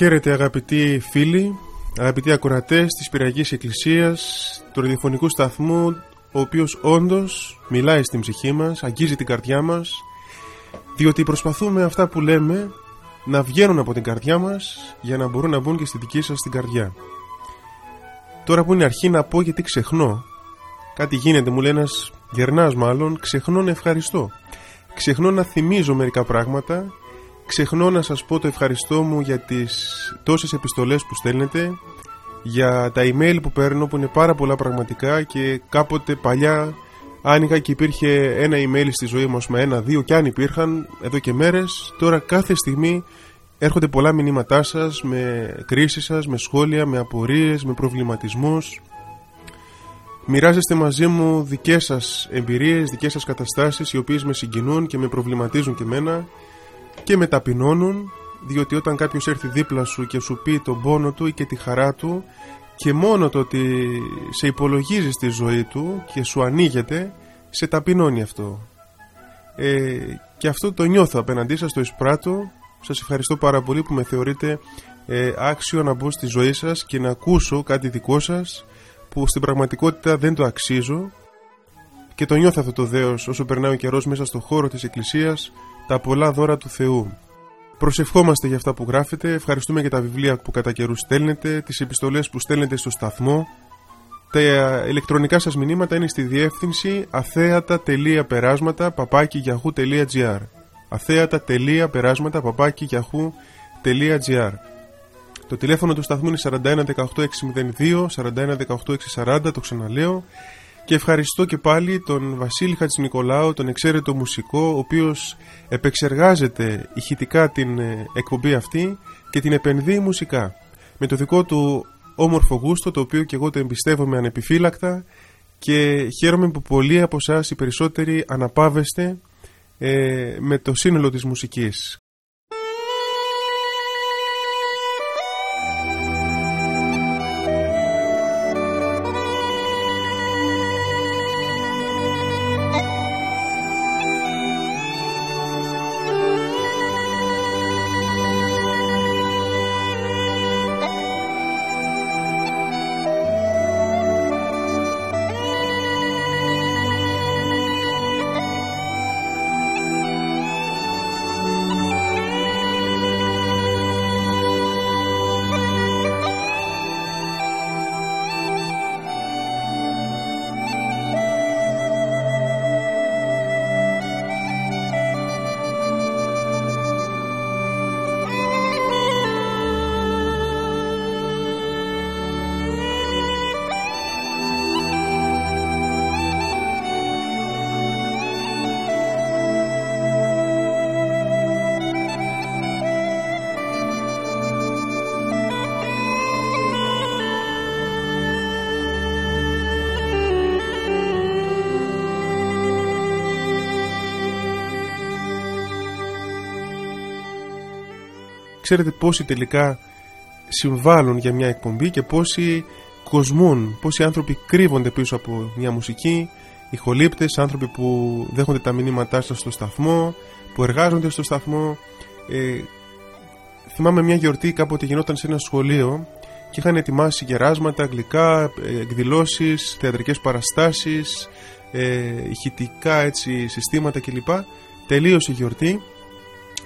Χαίρετε αγαπητοί φίλοι, αγαπητοί ακροατές της Πυραγής Εκκλησίας, του ραδιοφωνικού σταθμού, ο οποίος όντως μιλάει στην ψυχή μας, αγγίζει την καρδιά μας, διότι προσπαθούμε αυτά που λέμε να βγαίνουν από την καρδιά μας για να μπορούν να μπουν και στη δική σας την καρδιά. Τώρα που είναι αρχή να πω γιατί ξεχνώ, κάτι γίνεται μου λέει ένας γερνάς μάλλον, ξεχνώ να ευχαριστώ. Ξεχνώ να θυμίζω μερικά πράγματα Ξεχνώ να σας πω το ευχαριστώ μου για τις τόσες επιστολές που στέλνετε για τα email που παίρνω που είναι πάρα πολλά πραγματικά και κάποτε παλιά άνοιγα και υπήρχε ένα email στη ζωή μας με ένα, δύο και αν υπήρχαν εδώ και μέρες. Τώρα κάθε στιγμή έρχονται πολλά μηνύματά σας με κρίσεις σας, με σχόλια, με απορίες, με προβληματισμούς. Μοιράζεστε μαζί μου δικές σας εμπειρίες, δικές σας καταστάσεις οι οποίες με συγκινούν και με προβληματίζουν και μένα και με ταπεινώνουν διότι όταν κάποιος έρθει δίπλα σου και σου πει τον πόνο του ή και τη χαρά του και μόνο το ότι σε υπολογίζεις στη ζωή του και σου ανοίγεται σε ταπεινώνει αυτό. Ε, και αυτό το νιώθω απέναντί σας το εισπράττω. Σας ευχαριστώ πάρα πολύ που με θεωρείτε ε, άξιο να μπω στη ζωή σας και να ακούσω κάτι δικό σας που στην πραγματικότητα δεν το αξίζω. Και το νιώθω αυτό το δέος όσο περνάει ο καιρός μέσα στο χώρο της Εκκλησίας τα πολλά δώρα του Θεού. Προσευχόμαστε για αυτά που γράφετε, ευχαριστούμε για τα βιβλία που κατά καιρού στέλνετε, τις επιστολές που στέλνετε στο σταθμό. Τα ηλεκτρονικά σας μηνύματα είναι στη διεύθυνση αθέατα.περάσματα παπάκι.yahoo.gr αθέατα.περάσματα παπάκι.yahoo.gr Το τηλέφωνο του σταθμού είναι 41 18 το ξαναλέω και ευχαριστώ και πάλι τον Βασίλη Χατζηνικολάου, τον εξαίρετο μουσικό, ο οποίος επεξεργάζεται ηχητικά την ε, εκπομπή αυτή και την επενδύει μουσικά. Με το δικό του όμορφο γούστο, το οποίο και εγώ το εμπιστεύομαι ανεπιφύλακτα και χαίρομαι που πολλοί από εσάς οι περισσότεροι αναπαύεστε ε, με το σύνολο της μουσικής. Ξέρετε πόσοι τελικά συμβάλλουν για μια εκπομπή και πόσοι κοσμούν, πόσοι άνθρωποι κρύβονται πίσω από μια μουσική, ηχολήπτες, άνθρωποι που δέχονται τα μηνύματά σας στο σταθμό, που εργάζονται στο σταθμό. Ε, θυμάμαι μια γιορτή κάποτε γινόταν σε ένα σχολείο και είχαν ετοιμάσει γεράσματα, αγγλικά, εκδηλώσεις, θεατρικές παραστάσεις, ε, ηχητικά έτσι, συστήματα κλπ. Τελείωσε η γιορτή,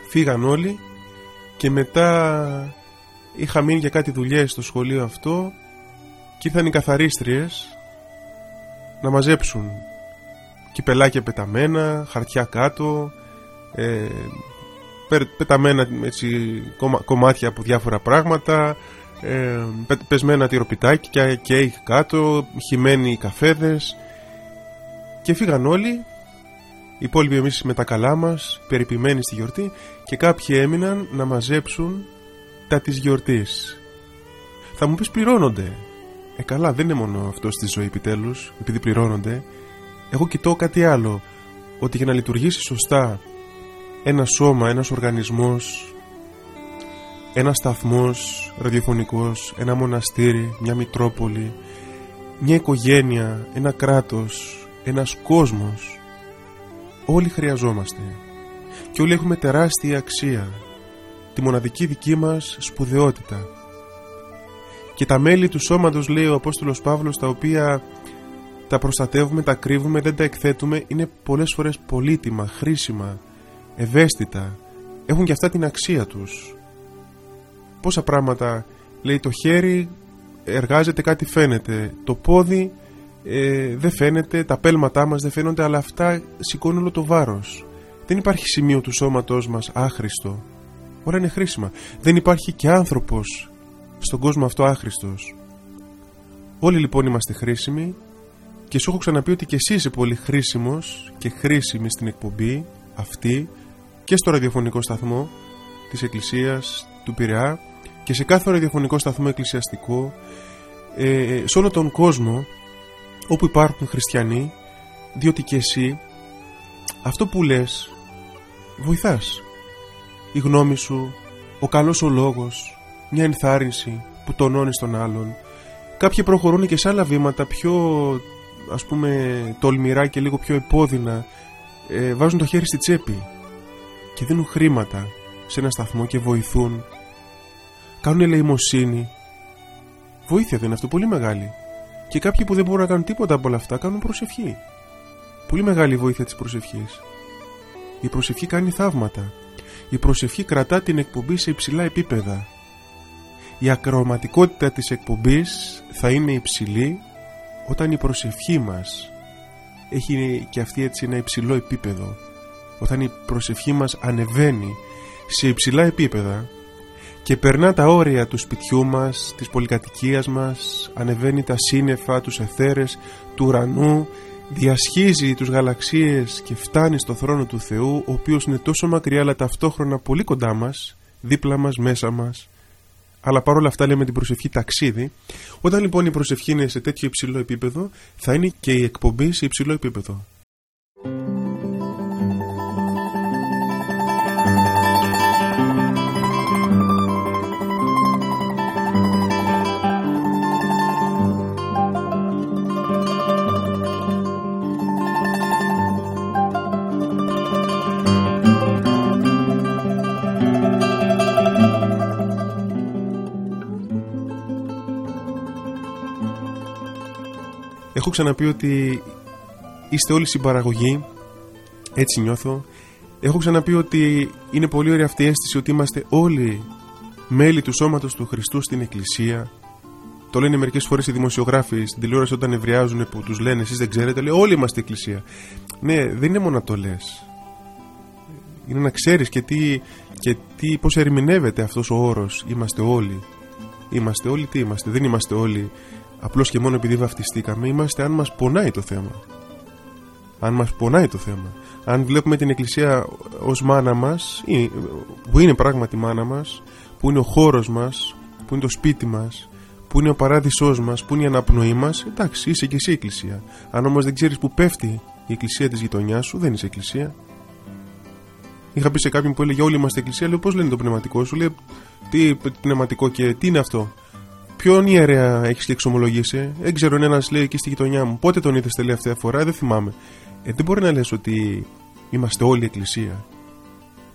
φύγαν όλοι και μετά είχα μείνει για κάτι δουλειές στο σχολείο αυτό και ήρθαν οι καθαρίστριες να μαζέψουν κυπελάκια πεταμένα, χαρτιά κάτω ε, πεταμένα έτσι, κομμάτια από διάφορα πράγματα ε, πεσμένα τυροπιτάκια και κάτω χυμένοι καφέδες. Και φύγαν όλοι οι υπόλοιποι εμείς με τα καλά μας, περιποιημένοι στη γιορτή και κάποιοι έμειναν να μαζέψουν τα της γιορτής. Θα μου πεις πληρώνονται. Ε καλά δεν είναι μόνο αυτό στη ζωή επιτέλους, επειδή πληρώνονται. Εγώ κοιτώ κάτι άλλο. ότι για να λειτουργήσει σωστά ένα σώμα, ένας οργανισμός, ένας σταθμός ραδιοφωνικός, ένα μοναστήρι, μια μητρόπολη, μια οικογένεια, ένα κράτος, ένας κόσμος, όλοι χρειαζόμαστε και όλοι έχουμε τεράστια αξία, τη μοναδική δική μας σπουδαιότητα. Και τα μέλη του σώματος, λέει ο Απόστολος Παύλος, τα οποία τα προστατεύουμε, τα κρύβουμε, δεν τα εκθέτουμε, είναι πολλές φορές πολύτιμα, χρήσιμα, ευαίσθητα, έχουν και αυτά την αξία τους. Πόσα πράγματα, λέει το χέρι εργάζεται κάτι φαίνεται, το πόδι ε, δεν φαίνεται, τα πέλματά μας δεν φαίνονται, αλλά αυτά σηκώνουν όλο το βάρος. Δεν υπάρχει σημείο του σώματός μας άχρηστο. Όλα είναι χρήσιμα. Δεν υπάρχει και άνθρωπος στον κόσμο αυτό άχρηστος. Όλοι λοιπόν είμαστε χρήσιμοι και σου έχω ξαναπεί ότι και εσύ είσαι πολύ χρήσιμος και χρήσιμη στην εκπομπή αυτή και στο ραδιοφωνικό σταθμό της Εκκλησίας του Πειραιά και σε κάθε ραδιοφωνικό σταθμό εκκλησιαστικό ε, σε όλο τον κόσμο όπου υπάρχουν χριστιανοί διότι και εσύ αυτό που λες βοηθάς. Η γνώμη σου ο καλός ο λόγος μια ενθάρρυνση που τονώνεις τον άλλον. Κάποιοι προχωρούν και σε άλλα βήματα πιο ας πούμε τολμηρά και λίγο πιο επώδυνα ε, βάζουν το χέρι στη τσέπη και δίνουν χρήματα σε ένα σταθμό και βοηθούν. Κάνουν ελεημοσύνη βοήθεια δεν είναι αυτό πολύ μεγάλη και κάποιοι που δεν μπορούν να κάνουν τίποτα από όλα αυτά κάνουν προσευχή. Πολύ μεγάλη βοήθεια της προσευχής. Η προσευχή κάνει θαύματα. Η προσευχή κρατά την εκπομπή σε υψηλά επίπεδα. Η ακροματικότητα της εκπομπής θα είναι υψηλή όταν η προσευχή μας έχει και αυτή έτσι ένα υψηλό επίπεδο. Όταν η προσευχή μας ανεβαίνει σε υψηλά επίπεδα και περνά τα όρια του σπιτιού μας, της πολυκατοικίας μας, ανεβαίνει τα σύννεφα, τους εθέρες, του ουρανού, διασχίζει τους γαλαξίες και φτάνει στο θρόνο του Θεού, ο οποίος είναι τόσο μακριά αλλά ταυτόχρονα πολύ κοντά μας, δίπλα μας, μέσα μας, αλλά παρόλα αυτά λέμε την προσευχή ταξίδι. Όταν λοιπόν η προσευχή είναι σε τέτοιο υψηλό επίπεδο, θα είναι και η εκπομπή σε υψηλό επίπεδο. Ξαναπεί ότι είστε όλοι συμπαραγωγή, έτσι νιώθω. Έχω ξαναπεί ότι είναι πολύ ωραία αυτή η αίσθηση ότι είμαστε όλοι μέλη του σώματος του Χριστού στην Εκκλησία. Το λένε μερικές φορές οι δημοσιογράφοι στην τηλεόραση όταν ευριάζουν που τους λένε Εσείς δεν ξέρετε, λέει Όλοι είμαστε Εκκλησία. Ναι, δεν είναι μόνο να το λες. Είναι να ξέρεις και, τι, και τι, πώς ερμηνεύεται αυτός ο όρος Είμαστε όλοι Είμαστε όλοι τι είμαστε Δεν είμαστε όλοι απλώς και μόνο επειδή βαφτιστήκαμε είμαστε αν μας πονάει το θέμα αν μας πονάει το θέμα αν βλέπουμε την εκκλησία ως μάνα μας που είναι πράγματι μάνα μας που είναι ο χώρος μας που είναι το σπίτι μας που είναι ο παράδεισός μας που είναι η αναπνοή μας εντάξει είσαι και εσύ εκκλησία αν όμως δεν ξέρεις που πέφτει η εκκλησία της γειτονιάς σου δεν είσαι εκκλησία Είχα πει σε κάποιον που έλεγε Όλοι είμαστε εκκλησία. Λέω πώς λένε το πνευματικό σου. Λέει Τι πνευματικό και τι είναι αυτό; Ποιον ιερέα έχεις και εξομολογήσει. Δεν ξέρω, ένας λέει εκεί στη γειτονιά μου. Πότε τον είδες τελευταία φορά, δεν θυμάμαι. Ε, δεν μπορεί να λες ότι είμαστε όλοι εκκλησία.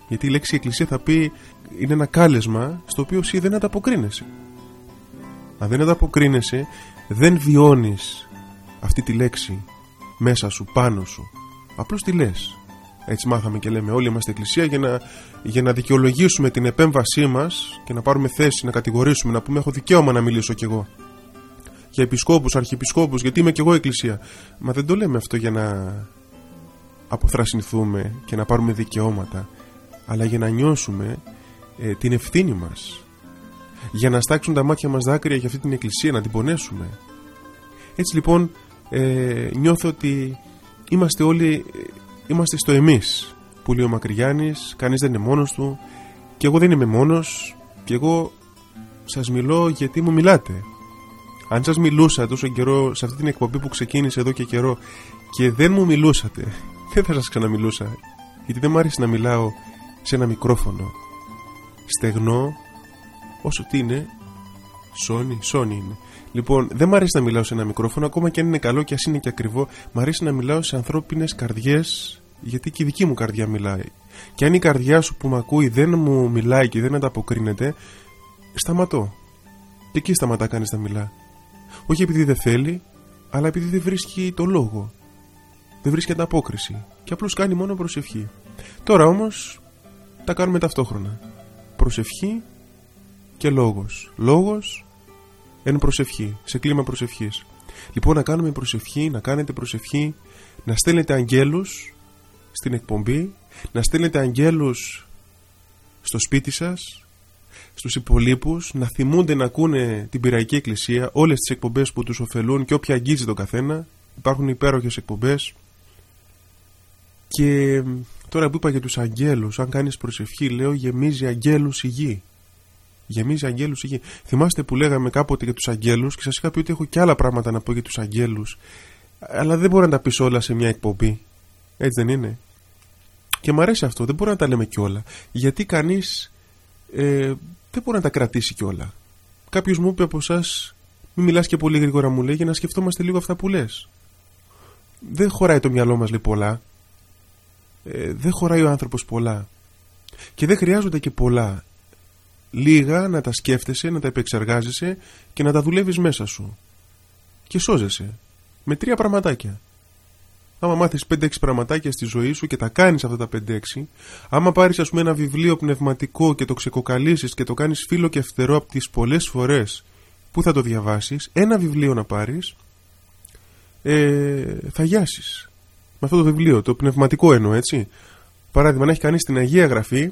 Γιατί η λέξη εκκλησία θα πει είναι ένα κάλεσμα στο οποίο εσύ δεν ανταποκρίνεσαι. Αν δεν ανταποκρίνεσαι, δεν βιώνεις αυτή τη λέξη μέσα σου, πάνω σου. Απλώς τη λες έτσι μάθαμε και λέμε όλοι είμαστε εκκλησία για να, για να δικαιολογήσουμε την επέμβασή μας και να πάρουμε θέση, να κατηγορήσουμε, να πούμε έχω δικαίωμα να μιλήσω κι εγώ. Για επισκόπους, αρχιεπισκόπους, γιατί είμαι κι εγώ εκκλησία. Μα δεν το λέμε αυτό για να αποθρασινθούμε και να πάρουμε δικαιώματα, αλλά για να νιώσουμε ε, την ευθύνη μας. Για να στάξουν τα μάτια μας δάκρυα για αυτή την εκκλησία, να την πονέσουμε. Έτσι λοιπόν ε, νιώθω ότι είμαστε όλοι είμαστε στο εμείς που λέει ο Μακρυγιάννης κανείς δεν είναι μόνος του. Και εγώ δεν είμαι μόνος και εγώ σας μιλώ γιατί μου μιλάτε. Αν σας μιλούσα τόσο καιρό σε αυτή την εκπομπή που ξεκίνησε εδώ και καιρό και δεν μου μιλούσατε δεν θα σας ξαναμιλούσα γιατί δεν μου άρεσε να μιλάω σε ένα μικρόφωνο. Στεγνό όσο τι είναι Sony, Sony είναι Λοιπόν, δεν μου αρέσει να μιλάω σε ένα μικρόφωνο, ακόμα και αν είναι καλό και ας είναι και ακριβό. Μου αρέσει να μιλάω σε ανθρώπινες καρδιές, γιατί και η δική μου καρδιά μιλάει. Και αν η καρδιά σου που με ακούει δεν μου μιλάει και δεν ανταποκρίνεται, σταματώ. Και εκεί σταματά κάνει να μιλά. Όχι επειδή δεν θέλει, αλλά επειδή δεν βρίσκει το λόγο. Δεν βρίσκει ανταπόκριση. Και απλώς κάνει μόνο προσευχή. Τώρα όμως τα κάνουμε ταυτόχρονα. Προσευχή και λόγος. Λόγος εν προσευχή, σε κλίμα προσευχής. Λοιπόν να κάνουμε προσευχή, να κάνετε προσευχή, να στέλνετε αγγέλους στην εκπομπή, να στέλνετε αγγέλους στο σπίτι σας, στους υπολείπους, να θυμούνται να ακούνε την πυραϊκή εκκλησία, όλες τις εκπομπές που τους ωφελούν και όποια αγγίζει τον καθένα. Υπάρχουν υπέροχες εκπομπές. Και τώρα που είπα για τους αγγέλους, αν κάνεις προσευχή, λέω γεμίζει αγγέλους η γη. Γεμίζει αγγέλους η γη. Θυμάστε που λέγαμε κάποτε για τους αγγέλους και σας είχα πει ότι έχω και άλλα πράγματα να πω για τους αγγέλους. Αλλά δεν μπορώ να τα πεις όλα σε μια εκπομπή. Έτσι δεν είναι; Και μου αρέσει αυτό, δεν μπορώ να τα λέμε κιόλα. Γιατί κανείς ε, δεν μπορεί να τα κρατήσει κιόλα. Κάποιος μου είπε από εσάς, μην μιλάς και πολύ γρήγορα, μου λέει, για να σκεφτόμαστε λίγο αυτά που λες. Δεν χωράει το μυαλό μας λέει πολλά. Ε, δεν χωράει ο άνθρωπος πολλά. Και δεν χρειάζονται και πολλά λίγα να τα σκέφτεσαι, να τα επεξεργάζεσαι και να τα δουλεύεις μέσα σου. Και σώζεσαι. Με τρία πραγματάκια. Άμα μάθεις 5-6 πραγματάκια στη ζωή σου και τα κάνεις αυτά τα 5-6, άμα πάρεις ας πούμε ένα βιβλίο πνευματικό και το ξεκοκαλίσεις και το κάνεις φίλο και φτερό από τις πολλές φορές που θα το διαβάσεις, ένα βιβλίο να πάρεις, ε, θα γιάσεις. Με αυτό το βιβλίο, το πνευματικό εννοώ έτσι. Παράδειγμα, να έχει κανείς την Αγία Γραφή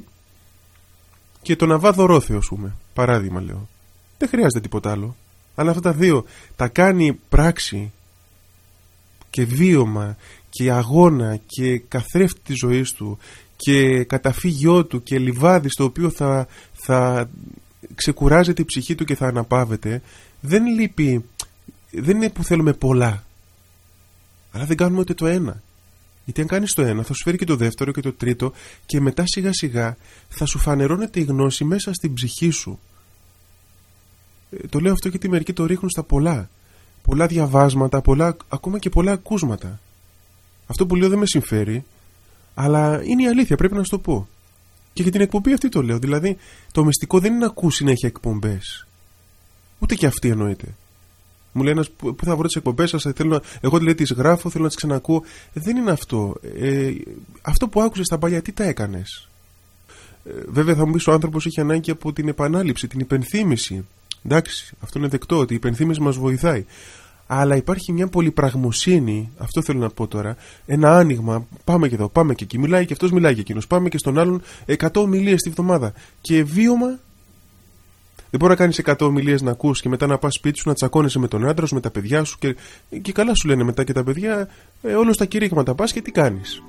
και το να βάδω ρόθεο, πούμε. Παράδειγμα λέω. Δεν χρειάζεται τίποτα άλλο. Αλλά αυτά τα δύο τα κάνει πράξη και βίωμα και αγώνα και καθρέφτη της ζωής του και καταφύγιό του και λιβάδι στο οποίο θα, θα ξεκουράζεται η ψυχή του και θα αναπαύεται δεν λείπει δεν είναι που θέλουμε πολλά αλλά δεν κάνουμε ούτε το ένα γιατί αν κάνεις το ένα, θα σου φέρει και το δεύτερο και το τρίτο και μετά σιγά σιγά θα σου φανερώνεται η γνώση μέσα στην ψυχή σου. Ε, το λέω αυτό γιατί μερικοί το ρίχνουν στα πολλά. Πολλά διαβάσματα, πολλά, ακόμα και πολλά ακούσματα. Αυτό που λέω δεν με συμφέρει, αλλά είναι η αλήθεια, πρέπει να σου το πω. Και για την εκπομπή αυτή το λέω. Δηλαδή, το μυστικό δεν είναι να ακούσει συνέχεια εκπομπές. Ούτε και αυτή εννοείται. Μου λέει ένας που θα βρω τις εκπομπές σας, εγώ λέει τις γράφω, θέλω να τις ξανακούω. Δεν είναι αυτό. Ε, αυτό που άκουσες στα παλιά, τι τα έκανες; Ε, βέβαια θα μου πεις ο άνθρωπος έχει ανάγκη από την επανάληψη, την υπενθύμηση. Εντάξει, αυτό είναι δεκτό, ότι η υπενθύμηση μας βοηθάει. Αλλά υπάρχει μια πολυπραγμοσύνη, αυτό θέλω να πω τώρα, ένα άνοιγμα. Πάμε και εδώ, πάμε και εκεί. Μιλάει και αυτός, μιλάει και εκείνος. Πάμε και στον άλλον 100 ομιλίες τη βδομάδα. Και βίωμα δεν μπορεί να κάνεις 100 ομιλίες να ακούς και μετά να πας σπίτι σου να τσακώνεσαι με τον άντρα σου, με τα παιδιά σου και, και καλά σου λένε μετά και τα παιδιά, ε, όλος στα κηρύγματα πας και τι κάνεις.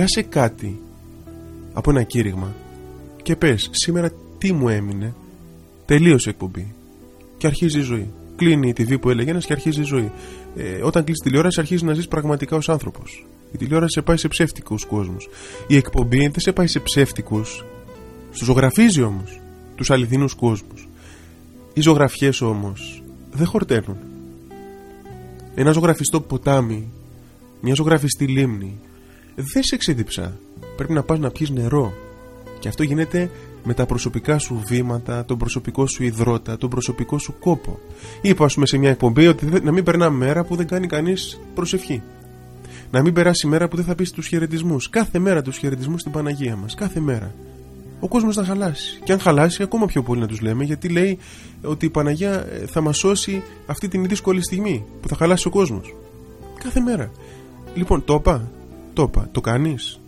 Πιάσε κάτι από ένα κήρυγμα και πες σήμερα τι μου έμεινε; Τελείωσε η εκπομπή και αρχίζει η ζωή. Κλείνει η TV που έλεγε ένας και αρχίζει η ζωή. Ε, όταν κλείσει τηλεόραση αρχίζει να ζεις πραγματικά ως άνθρωπος. Η τηλεόραση σε πάει σε ψεύτικους κόσμους. Η εκπομπή δεν σε πάει σε ψεύτικους. Σου ζωγραφίζει όμως τους αληθινούς κόσμους. Οι ζωγραφιές όμως δεν χορταίνουν. Ένα ζωγραφιστό ποτάμι μια ζωγραφιστή λίμνη δεν σε ξεδίψα πρέπει να πας να πιεις νερό και αυτό γίνεται με τα προσωπικά σου βήματα, τον προσωπικό σου υδρότα, τον προσωπικό σου κόπο. Είπα, ας πούμε, σε μια εκπομπή ότι να μην περνά μέρα που δεν κάνει κανείς προσευχή. Να μην περάσει μέρα που δεν θα πεις τους χαιρετισμούς. Κάθε μέρα τους χαιρετισμούς στην Παναγία μας. Κάθε μέρα. Ο κόσμος θα χαλάσει. Και αν χαλάσει, ακόμα πιο πολύ να τους λέμε, γιατί λέει ότι η Παναγία ε, θα μας σώσει αυτή την δύσκολη στιγμή που θα χαλάσει ο κόσμος. Κάθε μέρα. Λοιπόν, το είπα. Το είπα. Το κάνεις;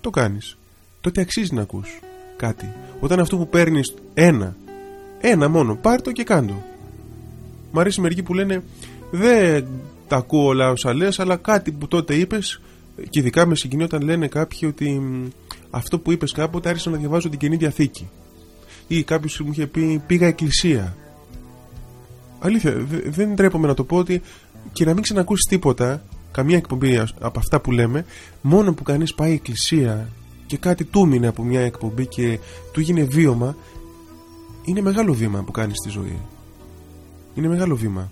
Το κάνεις. Τότε αξίζει να ακούς κάτι. Όταν αυτό που παίρνεις ένα, ένα μόνο, πάρ το και κάντο. Μ' αρέσει μερικοί που λένε δεν τα ακούω όλα όσα λες, αλλά κάτι που τότε είπες και ειδικά με συγκινεί όταν λένε κάποιοι ότι αυτό που είπες κάποτε άρχισα να διαβάζω την Καινή Διαθήκη. Ή κάποιος μου είχε πει πήγα εκκλησία. Αλήθεια, δεν τρέπομαι να το πω ότι και να μην ξανακούσει τίποτα, καμία εκπομπή από αυτά που λέμε, μόνο που κανείς πάει εκκλησία και κάτι του μείνει από μια εκπομπή και του γίνει βίωμα, είναι μεγάλο βήμα που κάνεις στη ζωή. Είναι μεγάλο βήμα.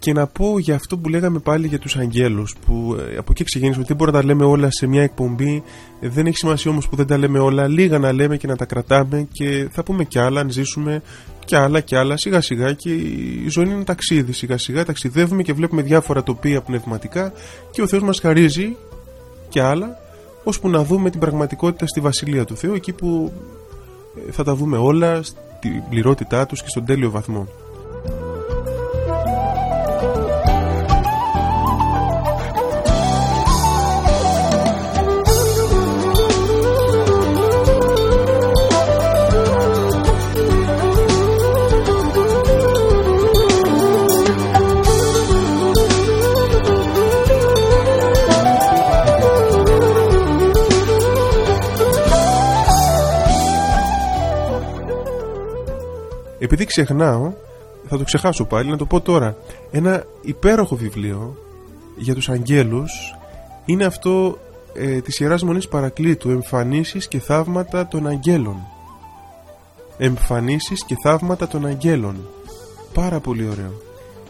Και να πω για αυτό που λέγαμε πάλι για τους αγγέλους που ε, από εκεί ξεκίνησε ότι δεν μπορούμε να τα λέμε όλα σε μια εκπομπή. Δεν έχει σημασία όμως που δεν τα λέμε όλα. Λίγα να λέμε και να τα κρατάμε και θα πούμε κι άλλα αν ζήσουμε κι άλλα κι άλλα. Σιγά σιγά και η ζωή είναι ένα ταξίδι. Σιγά σιγά ταξιδεύουμε και βλέπουμε διάφορα τοπία πνευματικά και ο Θεός μας χαρίζει κι άλλα ώσπου να δούμε την πραγματικότητα στη Βασιλεία του Θεού εκεί που ε, θα τα δούμε όλα στην πληρότητά τους και στον τέλειο βαθμό. Επειδή ξεχνάω, θα το ξεχάσω πάλι, να το πω τώρα. Ένα υπέροχο βιβλίο για τους αγγέλους είναι αυτό ε, της Ιεράς Μονής Παρακλήτου «Εμφανίσεις και θαύματα των αγγέλων». «Εμφανίσεις και θαύματα των αγγέλων». Πάρα πολύ ωραίο.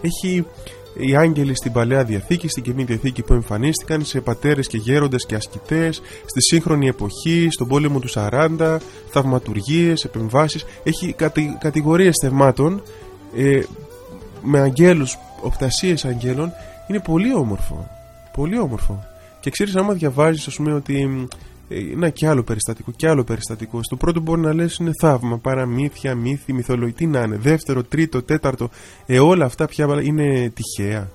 Έχει οι άγγελοι στην Παλαιά Διαθήκη, στην Καινή Διαθήκη που εμφανίστηκαν σε πατέρες και γέροντες και ασκητές, στη σύγχρονη εποχή, στον πόλεμο του 40, θαυματουργίες, επεμβάσεις. Έχει κατη, κατηγορίες θεμάτων ε, με αγγέλους, οπτασίες αγγέλων. Είναι πολύ όμορφο. Πολύ όμορφο. Και ξέρεις άμα διαβάζεις ας πούμε ότι ένα και άλλο περιστατικό και άλλο περιστατικό. Στο πρώτο μπορεί να λες είναι θαύμα, παραμύθια, μύθι, μυθολογική, τι να είναι. Δεύτερο, τρίτο, τέταρτο. Ε, όλα αυτά πια είναι τυχαία.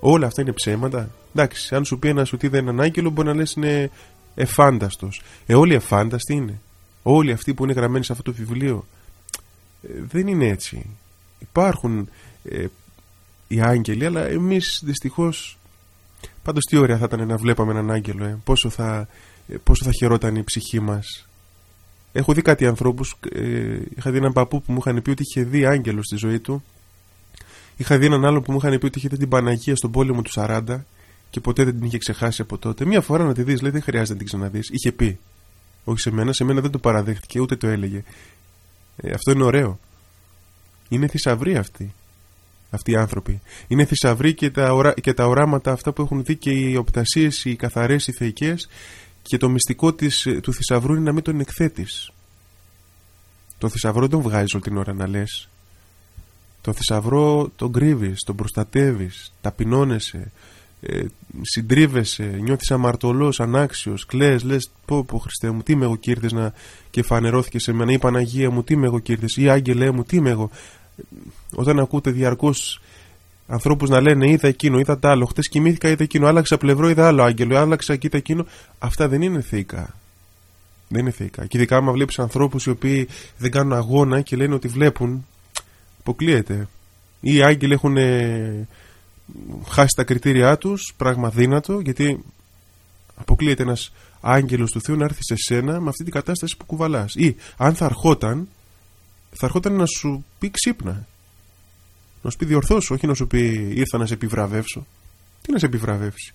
Όλα αυτά είναι ψέματα. Εντάξει, αν σου πει ένας ότι δεν είναι άγγελο, μπορεί να λες είναι εφάνταστος. Ε, όλοι εφάνταστοι είναι. Όλοι αυτοί που είναι γραμμένοι σε αυτό το βιβλίο. Ε, δεν είναι έτσι. Υπάρχουν ε, οι άγγελοι, αλλά εμείς δυστυχώς. Πάντως τι ωραία θα ήταν να βλέπαμε έναν άγγελο, ε. πόσο θα ε, πόσο θα χαιρόταν η ψυχή μας. Έχω δει κάτι ανθρώπους ε, είχα δει έναν παππού που μου είχαν πει ότι είχε δει άγγελο στη ζωή του. Είχα δει έναν άλλο που μου είχαν πει ότι είχε δει την Παναγία στον πόλεμο του 40 και ποτέ δεν την είχε ξεχάσει από τότε. Μία φορά να τη δεις λέει δεν χρειάζεται να την ξαναδείς. Είχε πει. Όχι σε μένα, σε μένα δεν το παραδέχτηκε ούτε το έλεγε. Ε, αυτό είναι ωραίο. Είναι θησαυροί αυτοί. Αυτοί οι άνθρωποι. Είναι θησαυροί και τα, ορά, και τα οράματα αυτά που έχουν δει και οι οπτασίες, οι καθαρές, οι θεϊκές και το μυστικό της, του θησαυρού είναι να μην τον εκθέτεις το θησαυρό δεν τον βγάζεις όλη την ώρα να λες το θησαυρό τον κρύβεις, τον προστατεύεις ταπεινώνεσαι ε, συντρίβεσαι, νιώθεις αμαρτωλός, ανάξιος, κλαις, λες πω πω Χριστέ μου, τι είμαι εγώ και να και φανερώθηκε σε μένα, ή Παναγία μου, τι είμαι εγώ και ή Άγγελέ μου, τι είμαι εγώ. Όταν ακούτε διαρκώς ανθρώπους να λένε είδα εκείνο, είδα τα άλλο. Χτες κοιμήθηκα, είδα εκείνο. Άλλαξα πλευρό, είδα άλλο άγγελο. Άλλαξα, κοίτα εκείνο. Αυτά δεν είναι θεϊκά. Δεν είναι θεϊκά. Και ειδικά άμα βλέπεις ανθρώπους οι οποίοι δεν κάνουν αγώνα και λένε ότι βλέπουν, αποκλείεται. Ή οι άγγελοι έχουν ε, χάσει τα κριτήριά τους, πράγμα δύνατο, γιατί αποκλείεται ένας άγγελος του Θεού να έρθει σε σένα με αυτή την κατάσταση που κουβαλάς. Ή αν θα ερχόταν, θα ερχόταν να σου πει ξύπνα. Να σου πει διορθώσου, όχι να σου πει ήρθα να σε επιβραβεύσω. Τι να σε επιβραβεύσει;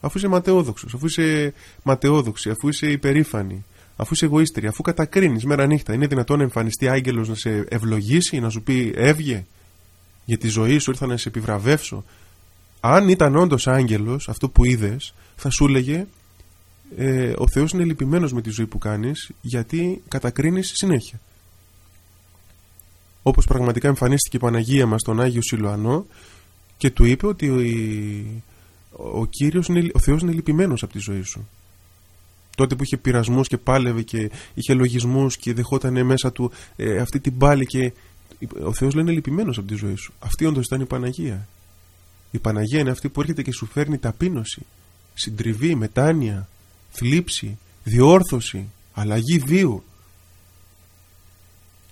Αφού είσαι ματαιόδοξος, αφού είσαι ματαιόδοξη, αφού είσαι υπερήφανη, αφού είσαι εγωίστερη, αφού κατακρίνεις μέρα νύχτα, είναι δυνατόν να εμφανιστεί άγγελος να σε ευλογήσει, να σου πει έβγε για τη ζωή σου, ήρθα να σε επιβραβεύσω. Αν ήταν όντως άγγελος, αυτό που είδες, θα σου έλεγε ε, ο Θεός είναι λυπημένος με τη ζωή που κάνεις, γιατί κατακρίνεις συνέχεια. Όπως πραγματικά εμφανίστηκε η Παναγία μας στον Άγιο Σιλουανό και του είπε ότι ο, Κύριος είναι, ο Θεός είναι λυπημένος από τη ζωή σου. Τότε που είχε πειρασμούς και πάλευε και είχε λογισμούς και δεχόταν μέσα του ε, αυτή την πάλη και ο Θεός λέει είναι λυπημένος από τη ζωή σου αυτή όντως ήταν η Παναγία. Η Παναγία είναι αυτή που έρχεται και σου φέρνει ταπείνωση συντριβή, μετάνοια θλίψη, διόρθωση αλλαγή βίου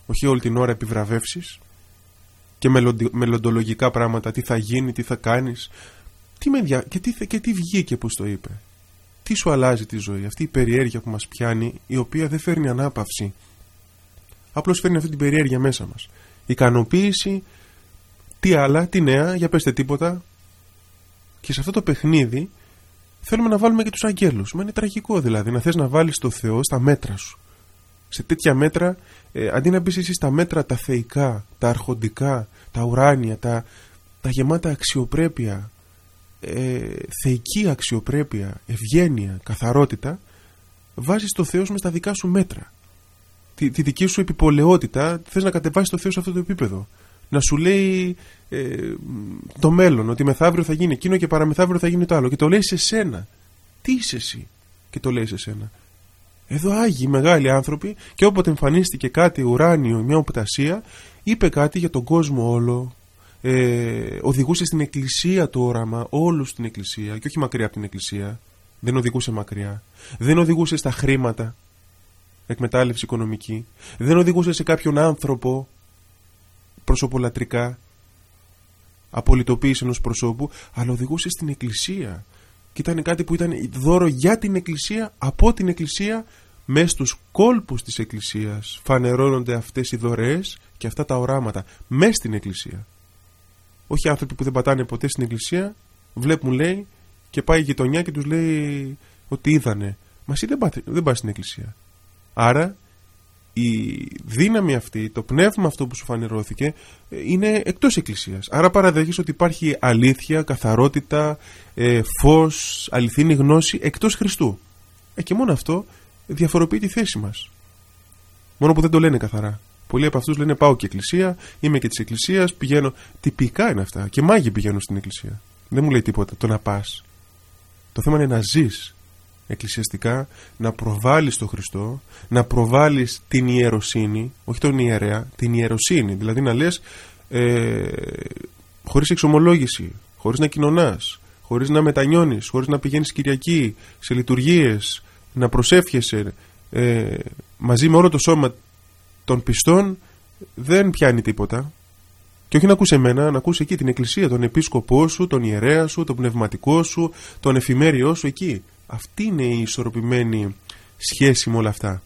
όχι όλη την ώρα επιβραβεύσεις και μελλοντολογικά πράγματα τι θα γίνει, τι θα κάνεις. Τι με δια... και, τι, και τι βγήκε που το είπε. Τι σου αλλάζει τη ζωή αυτή η περιέργεια που μας πιάνει η οποία δεν φέρνει ανάπαυση. Απλώς φέρνει αυτή την περιέργεια μέσα μας. Ικανοποίηση τι άλλα, τι νέα, για πέστε τίποτα. Και σε αυτό το παιχνίδι θέλουμε να βάλουμε και τους αγγέλους. Μα είναι τραγικό δηλαδή να θες να βάλεις το Θεό στα μέτρα σου σε τέτοια μέτρα ε, αντί να μπει εσύ στα μέτρα τα θεϊκά, τα αρχοντικά, τα ουράνια, τα, τα γεμάτα αξιοπρέπεια, ε, θεϊκή αξιοπρέπεια, ευγένεια, καθαρότητα, βάζεις το Θεός μες στα δικά σου μέτρα. Τη, τη δική σου επιπολαιότητα θες να κατεβάσεις το Θεός σε αυτό το επίπεδο. Να σου λέει ε, το μέλλον, ότι μεθαύριο θα γίνει εκείνο και παραμεθαύριο θα γίνει το άλλο. Και το λέει σε σένα. Τι είσαι εσύ; Και το λέει σε σένα. Εδώ άγιοι μεγάλοι άνθρωποι και όποτε εμφανίστηκε κάτι ουράνιο, μια οπτασία, είπε κάτι για τον κόσμο όλο. Ε, οδηγούσε στην εκκλησία το όραμα, όλους στην εκκλησία και όχι μακριά από την εκκλησία. Δεν οδηγούσε μακριά. Δεν οδηγούσε στα χρήματα, εκμετάλλευση οικονομική. Δεν οδηγούσε σε κάποιον άνθρωπο προσωπολατρικά, απολυτοποίηση ενός προσώπου, αλλά οδηγούσε στην εκκλησία και ήταν κάτι που ήταν δώρο για την Εκκλησία, από την Εκκλησία, μέσα στους κόλπους της Εκκλησίας φανερώνονται αυτές οι δωρεές και αυτά τα οράματα, μέσα στην Εκκλησία. Όχι άνθρωποι που δεν πατάνε ποτέ στην Εκκλησία, βλέπουν λέει και πάει η γειτονιά και τους λέει ότι είδανε. Μα εσύ δεν, πάτε, δεν πας στην Εκκλησία. Άρα η δύναμη αυτή, το πνεύμα αυτό που σου φανερώθηκε είναι εκτός εκκλησίας. Άρα παραδέχεις ότι υπάρχει αλήθεια, καθαρότητα, ε, φως, αληθινή γνώση εκτός Χριστού. Ε, και μόνο αυτό διαφοροποιεί τη θέση μας. Μόνο που δεν το λένε καθαρά. Πολλοί από αυτούς λένε πάω και εκκλησία, είμαι και της εκκλησίας, πηγαίνω. Τυπικά είναι αυτά. Και μάγοι πηγαίνουν στην εκκλησία. Δεν μου λέει τίποτα το να πας. Το θέμα είναι να ζεις εκκλησιαστικά να προβάλλεις τον Χριστό να προβάλλεις την ιεροσύνη όχι τον ιερέα, την ιεροσύνη δηλαδή να λες ε, χωρίς εξομολόγηση χωρίς να κοινωνάς χωρίς να μετανιώνεις χωρίς να πηγαίνεις Κυριακή σε λειτουργίες να προσεύχεσαι ε, μαζί με όλο το σώμα των πιστών δεν πιάνει τίποτα και όχι να ακούσει εμένα, να ακούσει εκεί την εκκλησία, τον επίσκοπό σου, τον ιερέα σου, τον πνευματικό σου, τον εφημέριό σου εκεί. Αυτή είναι η ισορροπημένη σχέση με όλα αυτά.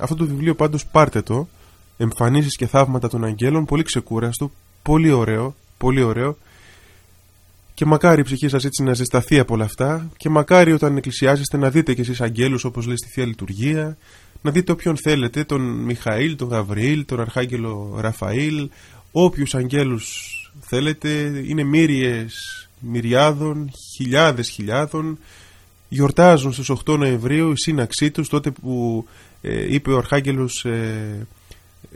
Αυτό το βιβλίο πάντως πάρτε το. Εμφανίσεις και θαύματα των αγγέλων. Πολύ ξεκούραστο. Πολύ ωραίο. Πολύ ωραίο. Και μακάρι η ψυχή σας έτσι να ζεσταθεί από όλα αυτά. Και μακάρι όταν εκκλησιάζεστε να δείτε κι εσείς αγγέλους όπως λέει στη Θεία Λειτουργία. Να δείτε όποιον θέλετε. Τον Μιχαήλ, τον Γαβριήλ, τον Αρχάγγελο Ραφαήλ. Όποιους αγγέλους θέλετε. Είναι μύριες μυριάδων, χιλιάδες χιλιάδων γιορτάζουν στις 8 Νοεμβρίου η σύναξή τους τότε που ε, είπε ο Αρχάγγελος ε,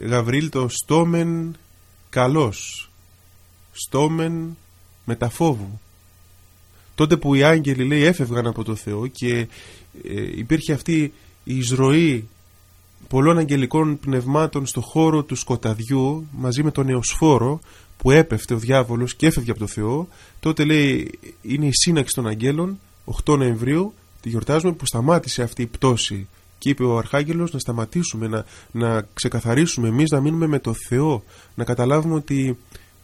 Γαβρίλ το «Στόμεν καλός, στόμεν μεταφόβου». Τότε που οι άγγελοι λέει έφευγαν από το Θεό και ε, υπήρχε αυτή η εισρωή πολλών αγγελικών πνευμάτων στο χώρο του σκοταδιού μαζί με τον Εωσφόρο που έπεφτε ο διάβολος και έφευγε από το Θεό τότε λέει είναι η σύναξη των αγγέλων 8 Νοεμβρίου τη γιορτάζουμε που σταμάτησε αυτή η πτώση και είπε ο Αρχάγγελος να σταματήσουμε να, να ξεκαθαρίσουμε εμείς να μείνουμε με το Θεό να καταλάβουμε ότι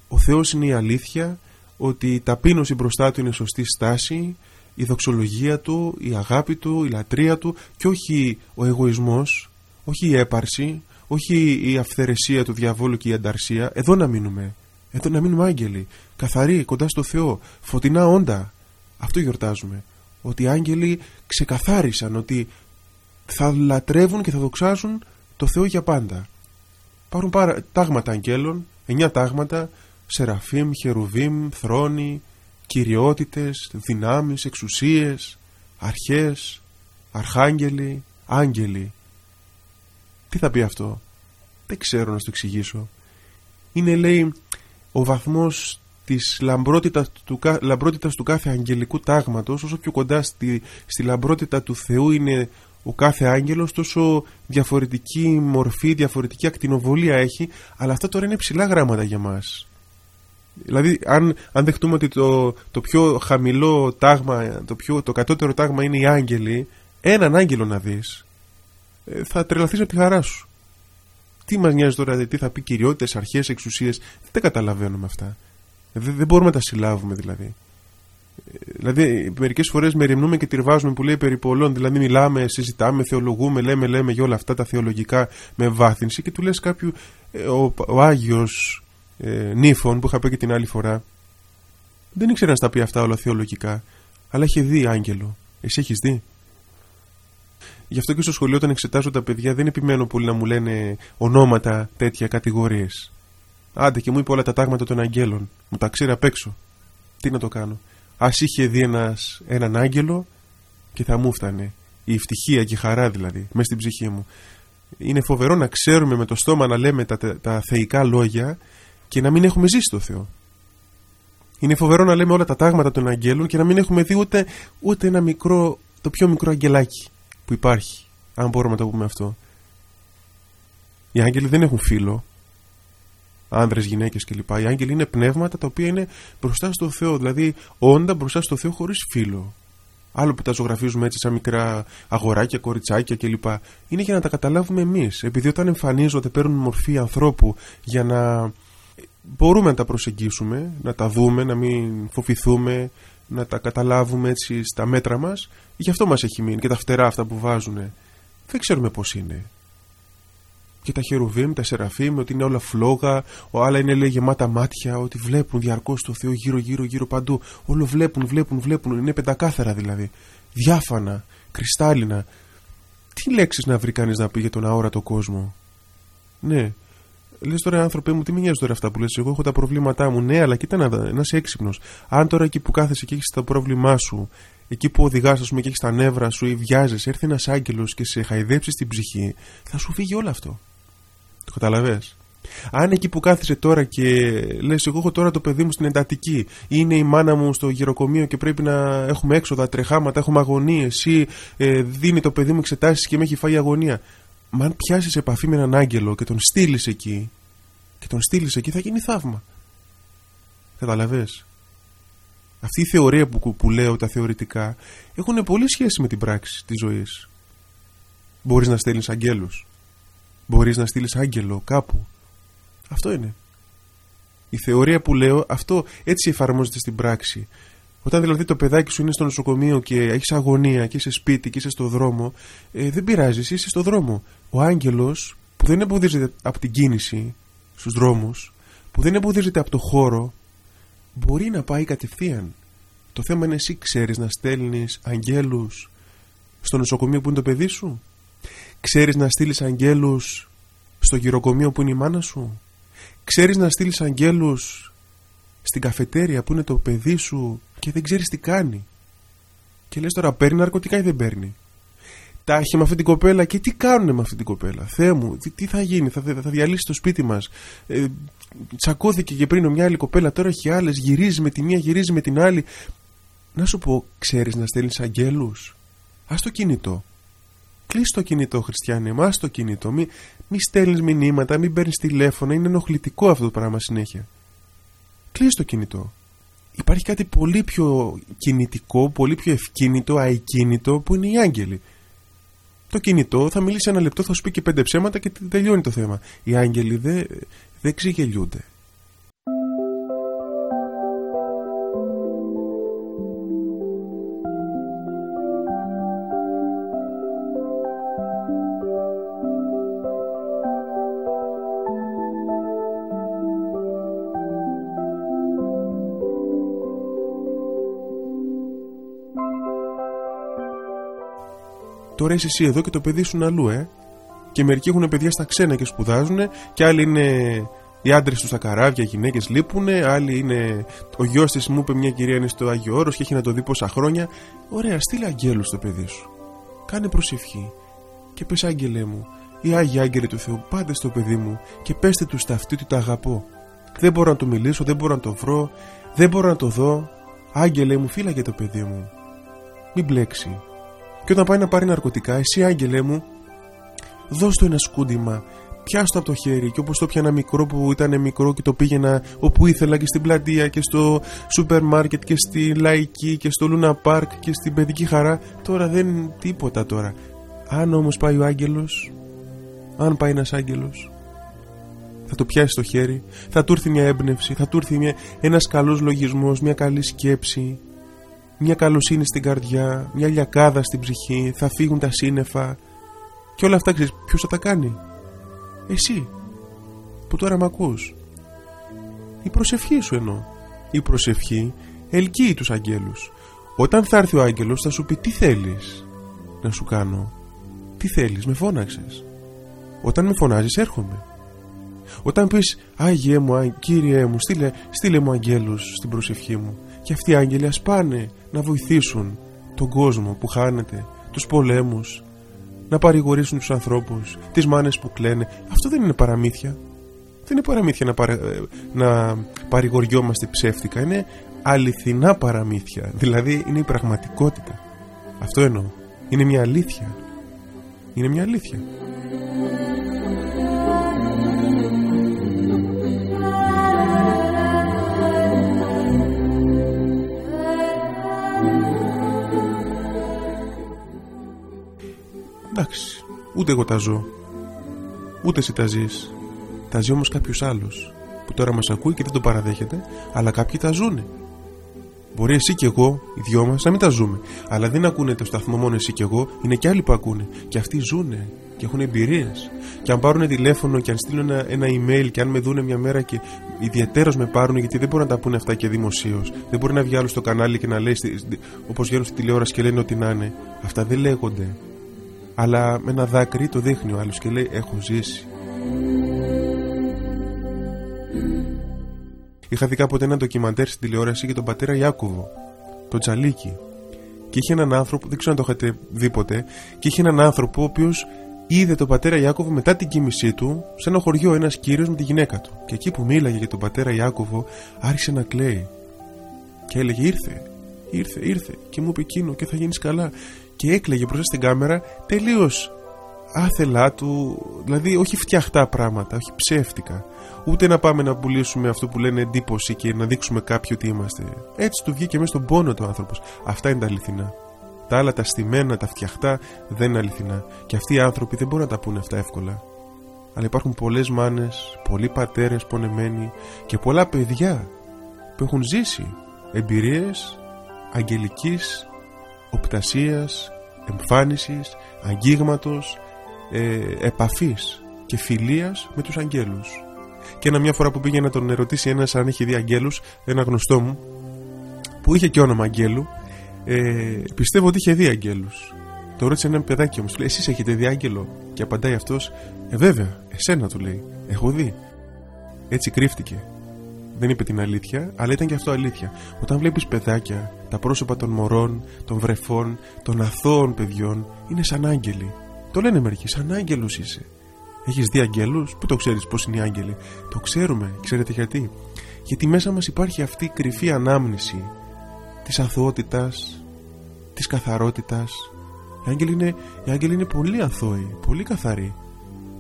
ο Θεός είναι η αλήθεια ότι η ταπείνωση μπροστά του είναι σωστή στάση η δοξολογία του, η αγάπη του, η λατρεία του και όχι ο εγωισμός όχι η έπαρση όχι η αυθαιρεσία του διαβόλου και η ανταρσία. Εδώ να μείνουμε. Εδώ να μείνουμε άγγελοι καθαροί κοντά στο Θεό φωτεινά όντα. Αυτό γιορτάζουμε. Ότι οι άγγελοι ξεκαθάρισαν ότι θα λατρεύουν και θα δοξάζουν το Θεό για πάντα. Υπάρχουν πάρα, τάγματα αγγέλων, εννιά τάγματα, σεραφείμ, χερουβίμ, θρόνοι, κυριότητες, δυνάμεις, εξουσίες, αρχές, αρχάγγελοι, άγγελοι. Τι θα πει αυτό, δεν ξέρω να σου το εξηγήσω. Είναι λέει ο βαθμός της λαμπρότητας του, λαμπρότητας του κάθε αγγελικού τάγματος όσο πιο κοντά στη, στη λαμπρότητα του Θεού είναι ο κάθε άγγελος τόσο διαφορετική μορφή, διαφορετική ακτινοβολία έχει αλλά αυτά τώρα είναι ψηλά γράμματα για μας. Δηλαδή αν, αν δεχτούμε ότι το, το πιο χαμηλό τάγμα το, πιο, το κατώτερο τάγμα είναι οι άγγελοι έναν άγγελο να δεις ε, θα τρελαθείς από τη χαρά σου. Τι μας νοιάζει τώρα τι θα πει κυριότητες, αρχές, εξουσίες δεν τα καταλαβαίνουμε αυτά. Δεν, δεν μπορούμε να τα συλλάβουμε δηλαδή. Δηλαδή, μερικές φορές μεριμνούμε και τυρβάζουμε που λέει περί πολλών. Δηλαδή, μιλάμε, συζητάμε, θεολογούμε, λέμε, λέμε για όλα αυτά τα θεολογικά με βάθυνση και του λες κάποιου, ε, ο, ο Άγιος ε, Νίφων που είχα πει και την άλλη φορά, δεν ήξερε να στα πει αυτά όλα θεολογικά, αλλά είχε δει άγγελο. Εσύ έχεις δει; Γι' αυτό και στο σχολείο, όταν εξετάζω τα παιδιά, δεν επιμένω πολύ να μου λένε ονόματα τέτοια κατηγορίες. Άντε και μου είπε όλα τα τάγματα των αγγέλων. Μου τα ξέρει απ' έξω. Τι να το κάνω. Α είχε δει ένας, έναν άγγελο και θα μου φτανε. Η ευτυχία και η χαρά δηλαδή, μέσα στην ψυχή μου. Είναι φοβερό να ξέρουμε με το στόμα να λέμε τα, τα, θεϊκά λόγια και να μην έχουμε ζήσει το Θεό. Είναι φοβερό να λέμε όλα τα τάγματα των αγγέλων και να μην έχουμε δει ούτε, ούτε ένα μικρό, το πιο μικρό αγγελάκι που υπάρχει. Αν μπορούμε να το πούμε αυτό. Οι άγγελοι δεν έχουν φίλο, άνδρες, γυναίκες κλπ. Οι άγγελοι είναι πνεύματα τα οποία είναι μπροστά στο Θεό, δηλαδή όντα μπροστά στο Θεό χωρίς φίλο. Άλλο που τα ζωγραφίζουμε έτσι σαν μικρά αγοράκια, κοριτσάκια κλπ. Είναι για να τα καταλάβουμε εμείς. Επειδή όταν εμφανίζονται παίρνουν μορφή ανθρώπου για να μπορούμε να τα προσεγγίσουμε, να τα δούμε, να μην φοβηθούμε, να τα καταλάβουμε έτσι στα μέτρα μας. Γι' αυτό μας έχει μείνει και τα φτερά αυτά που βάζουν. Δεν ξέρουμε πώς είναι και τα χερουβίμ, τα σεραφίμ, ότι είναι όλα φλόγα, ο άλλα είναι λέει γεμάτα μάτια, ότι βλέπουν διαρκώς το Θεό γύρω γύρω γύρω παντού. Όλο βλέπουν, βλέπουν, βλέπουν, είναι πεντακάθαρα δηλαδή. Διάφανα, κρυστάλλινα. Τι λέξεις να βρει κανείς να πει για τον αόρατο κόσμο; Ναι. Λες τώρα, άνθρωπε μου, τι με νοιάζει τώρα αυτά που λες; Εγώ έχω τα προβλήματά μου. Ναι, αλλά κοίτα να, να είσαι έξυπνος. Αν τώρα εκεί που κάθεσαι και έχεις το πρόβλημά σου, εκεί που οδηγάς, ας πούμε, και έχεις τα νεύρα σου ή βιάζεσαι, έρθει ένας άγγελος και σε χαϊδέψει την ψυχή, θα σου φύγει όλο αυτό. Το καταλαβες; Αν εκεί που κάθισε τώρα και λες εγώ έχω τώρα το παιδί μου στην εντατική είναι η μάνα μου στο γυροκομείο και πρέπει να έχουμε έξοδα, τρεχάματα, έχουμε αγωνίες ή ε, δίνει το παιδί μου εξετάσεις και με έχει φάει αγωνία. Μα αν πιάσεις επαφή με έναν άγγελο και τον στείλεις εκεί και τον στείλεις εκεί θα γίνει θαύμα. Καταλαβες; Αυτή η θεωρία που, που λέω, τα θεωρητικά, έχουν πολύ σχέση με την πράξη της ζωής. Μπορείς να στέλνεις αγγέλους. Μπορείς να στείλεις άγγελο κάπου. Αυτό είναι. Η θεωρία που λέω, αυτό έτσι εφαρμόζεται στην πράξη. Όταν δηλαδή το παιδάκι σου είναι στο νοσοκομείο και έχεις αγωνία και είσαι σπίτι και είσαι στο δρόμο, ε, δεν πειράζει, είσαι στο δρόμο. Ο άγγελος που δεν εμποδίζεται από την κίνηση στους δρόμους, που δεν εμποδίζεται από το χώρο, μπορεί να πάει κατευθείαν. Το θέμα είναι εσύ ξέρεις να στέλνεις αγγέλους στο νοσοκομείο που είναι το παιδί σου; Ξέρεις να στείλεις αγγέλους στο γυροκομείο που είναι η μάνα σου; Ξέρεις να στείλεις αγγέλους στην καφετέρια που είναι το παιδί σου και δεν ξέρεις τι κάνει; Και λες τώρα παίρνει ναρκωτικά ή δεν παίρνει; Τα έχει με αυτή την κοπέλα και τι κάνουν με αυτή την κοπέλα; Θεέ μου, τι, θα γίνει, θα, θα διαλύσει το σπίτι μας. Ε, τσακώθηκε και πριν μια άλλη κοπέλα, τώρα έχει άλλες. Γυρίζει με τη μία, γυρίζει με την άλλη. Να σου πω, ξέρεις να στέλνεις αγγέλους; Α το κινητό. Κλείσει το κινητό, Χριστιανέ, μας το κινητό. Μην μη στέλνεις μηνύματα, μην παίρνεις τηλέφωνα. Είναι ενοχλητικό αυτό το πράγμα συνέχεια. Κλείσει το κινητό. Υπάρχει κάτι πολύ πιο κινητικό, πολύ πιο ευκίνητο, αικίνητο που είναι οι άγγελοι. Το κινητό θα μιλήσει ένα λεπτό, θα σου πει και πέντε ψέματα και τελειώνει το θέμα. Οι άγγελοι δεν δε ξεγελιούνται. Τώρα είσαι εσύ εδώ και το παιδί σου είναι αλλού, ε. Και μερικοί έχουν παιδιά στα ξένα και σπουδάζουν, και άλλοι είναι οι άντρες τους στα καράβια, οι γυναίκες λείπουν, άλλοι είναι. Ο γιος της μου είπε μια κυρία είναι στο Άγιο Όρος και έχει να το δει πόσα χρόνια. Ωραία, στείλε αγγέλους στο παιδί σου. Κάνε προσευχή. Και πες, Άγγελέ μου, οι Άγιοι Άγγελοι του Θεού, πάτε στο παιδί μου και πέστε τους στα αυτή ότι το αγαπώ. Δεν μπορώ να του μιλήσω, δεν μπορώ να το βρω, δεν μπορώ να το δω. Άγγελε μου, φύλαγε το παιδί μου. Μην μπλέξει. Και όταν πάει να πάρει ναρκωτικά, εσύ άγγελέ μου, δώσ' του ένα σκούντιμα, πιάστο από το χέρι. Και όπως το πιάνα μικρό που ήταν μικρό και το πήγαινα όπου ήθελα και στην πλατεία και στο σούπερ μάρκετ και στη λαϊκή και στο Λούνα Πάρκ και στην παιδική χαρά, τώρα δεν τίποτα τώρα. Αν όμως πάει ο άγγελος, αν πάει ένας άγγελος, θα το πιάσει το χέρι, θα του έρθει μια έμπνευση, θα του έρθει μια, ένας καλός λογισμός, μια καλή σκέψη, μια καλοσύνη στην καρδιά, μια λιακάδα στην ψυχή, θα φύγουν τα σύννεφα και όλα αυτά ξέρεις ποιος θα τα κάνει; Εσύ που τώρα με ακούς. Η προσευχή σου εννοώ. Η προσευχή ελκύει τους αγγέλους. Όταν θα έρθει ο άγγελος θα σου πει τι θέλεις να σου κάνω; Τι θέλεις, με φώναξες. Όταν με φωνάζεις έρχομαι. Όταν πεις Άγιε μου, Κύριε μου, στείλε, στείλε μου αγγέλους στην προσευχή μου και αυτοί οι άγγελοι ας πάνε να βοηθήσουν τον κόσμο που χάνεται, τους πολέμους, να παρηγορήσουν τους ανθρώπους, τις μάνες που κλαίνε. Αυτό δεν είναι παραμύθια. Δεν είναι παραμύθια να, παρα... να παρηγοριόμαστε ψεύτικα. Είναι αληθινά παραμύθια. Δηλαδή είναι η πραγματικότητα. Αυτό εννοώ. Είναι μια αλήθεια. Είναι μια αλήθεια. Εντάξει, ούτε εγώ τα ζω. Ούτε εσύ τα ζεις. Τα ζει όμως κάποιος άλλος που τώρα μας ακούει και δεν το παραδέχεται, αλλά κάποιοι τα ζουνε. Μπορεί εσύ και εγώ, οι δυο μας, να μην τα ζούμε. Αλλά δεν ακούνε το σταθμό μόνο εσύ και εγώ, είναι και άλλοι που ακούνε. Και αυτοί ζουνε και έχουν εμπειρίες. Και αν πάρουν τηλέφωνο και αν στείλουν ένα, ένα email και αν με δούνε μια μέρα και ιδιαίτερω με πάρουν, γιατί δεν μπορούν να τα πούνε αυτά και δημοσίως. Δεν μπορεί να βγει άλλο στο κανάλι και να λέει όπως βγαίνουν στη τηλεόραση και λένε ότι να είναι. Αυτά δεν λέγονται αλλά με ένα δάκρυ το δείχνει ο άλλος και λέει έχω ζήσει Είχα δει κάποτε ένα ντοκιμαντέρ στην τηλεόραση για τον πατέρα Ιάκωβο, τον Τσαλίκη. Και είχε έναν άνθρωπο, δεν ξέρω αν το είχατε δει ποτέ, και είχε έναν άνθρωπο ο οποίος είδε τον πατέρα Ιάκωβο μετά την κοίμησή του σε ένα χωριό ένας κύριος με τη γυναίκα του. Και εκεί που μίλαγε για τον πατέρα Ιάκωβο, άρχισε να κλαίει. Και έλεγε: Ήρθε, ήρθε, ήρθε, και μου είπε εκείνο και θα γίνεις καλά και έκλαιγε μπροστά στην κάμερα τελείως άθελά του, δηλαδή όχι φτιαχτά πράγματα, όχι ψεύτικα. Ούτε να πάμε να πουλήσουμε αυτό που λένε εντύπωση και να δείξουμε κάποιοι ότι είμαστε. Έτσι του βγήκε μέσα στον πόνο του άνθρωπος. Αυτά είναι τα αληθινά. Τα άλλα, τα στημένα, τα φτιαχτά δεν είναι αληθινά. Και αυτοί οι άνθρωποι δεν μπορούν να τα πούνε αυτά εύκολα. Αλλά υπάρχουν πολλές μάνες, πολλοί πατέρες πονεμένοι και πολλά παιδιά που έχουν ζήσει εμπειρίες αγγελικής οπτασίας, εμφάνισης, αγγίγματος, ε, επαφής και φιλίας με τους αγγέλους. Και ένα μια φορά που πήγε να τον ερωτήσει ένας αν είχε δει αγγέλους, ένα γνωστό μου, που είχε και όνομα αγγέλου, ε, πιστεύω ότι είχε δει αγγέλους. Το ρώτησε ένα παιδάκι μου, του λέει: Εσείς έχετε δει άγγελο; Και απαντάει αυτός Ε, βέβαια, εσένα του λέει: Έχω δει. Έτσι κρύφτηκε. Δεν είπε την αλήθεια, αλλά ήταν και αυτό αλήθεια. Όταν βλέπεις παιδάκια, τα πρόσωπα των μωρών, των βρεφών, των αθώων παιδιών, είναι σαν άγγελοι. Το λένε μερικοί, σαν άγγελο είσαι. Έχεις δει αγγέλου, Πού το ξέρεις πώς είναι οι άγγελοι; Το ξέρουμε, ξέρετε γιατί; Γιατί μέσα μας υπάρχει αυτή η κρυφή ανάμνηση της αθωότητας, της καθαρότητας. Οι άγγελοι είναι, οι άγγελοι είναι πολύ αθώοι, πολύ καθαροί.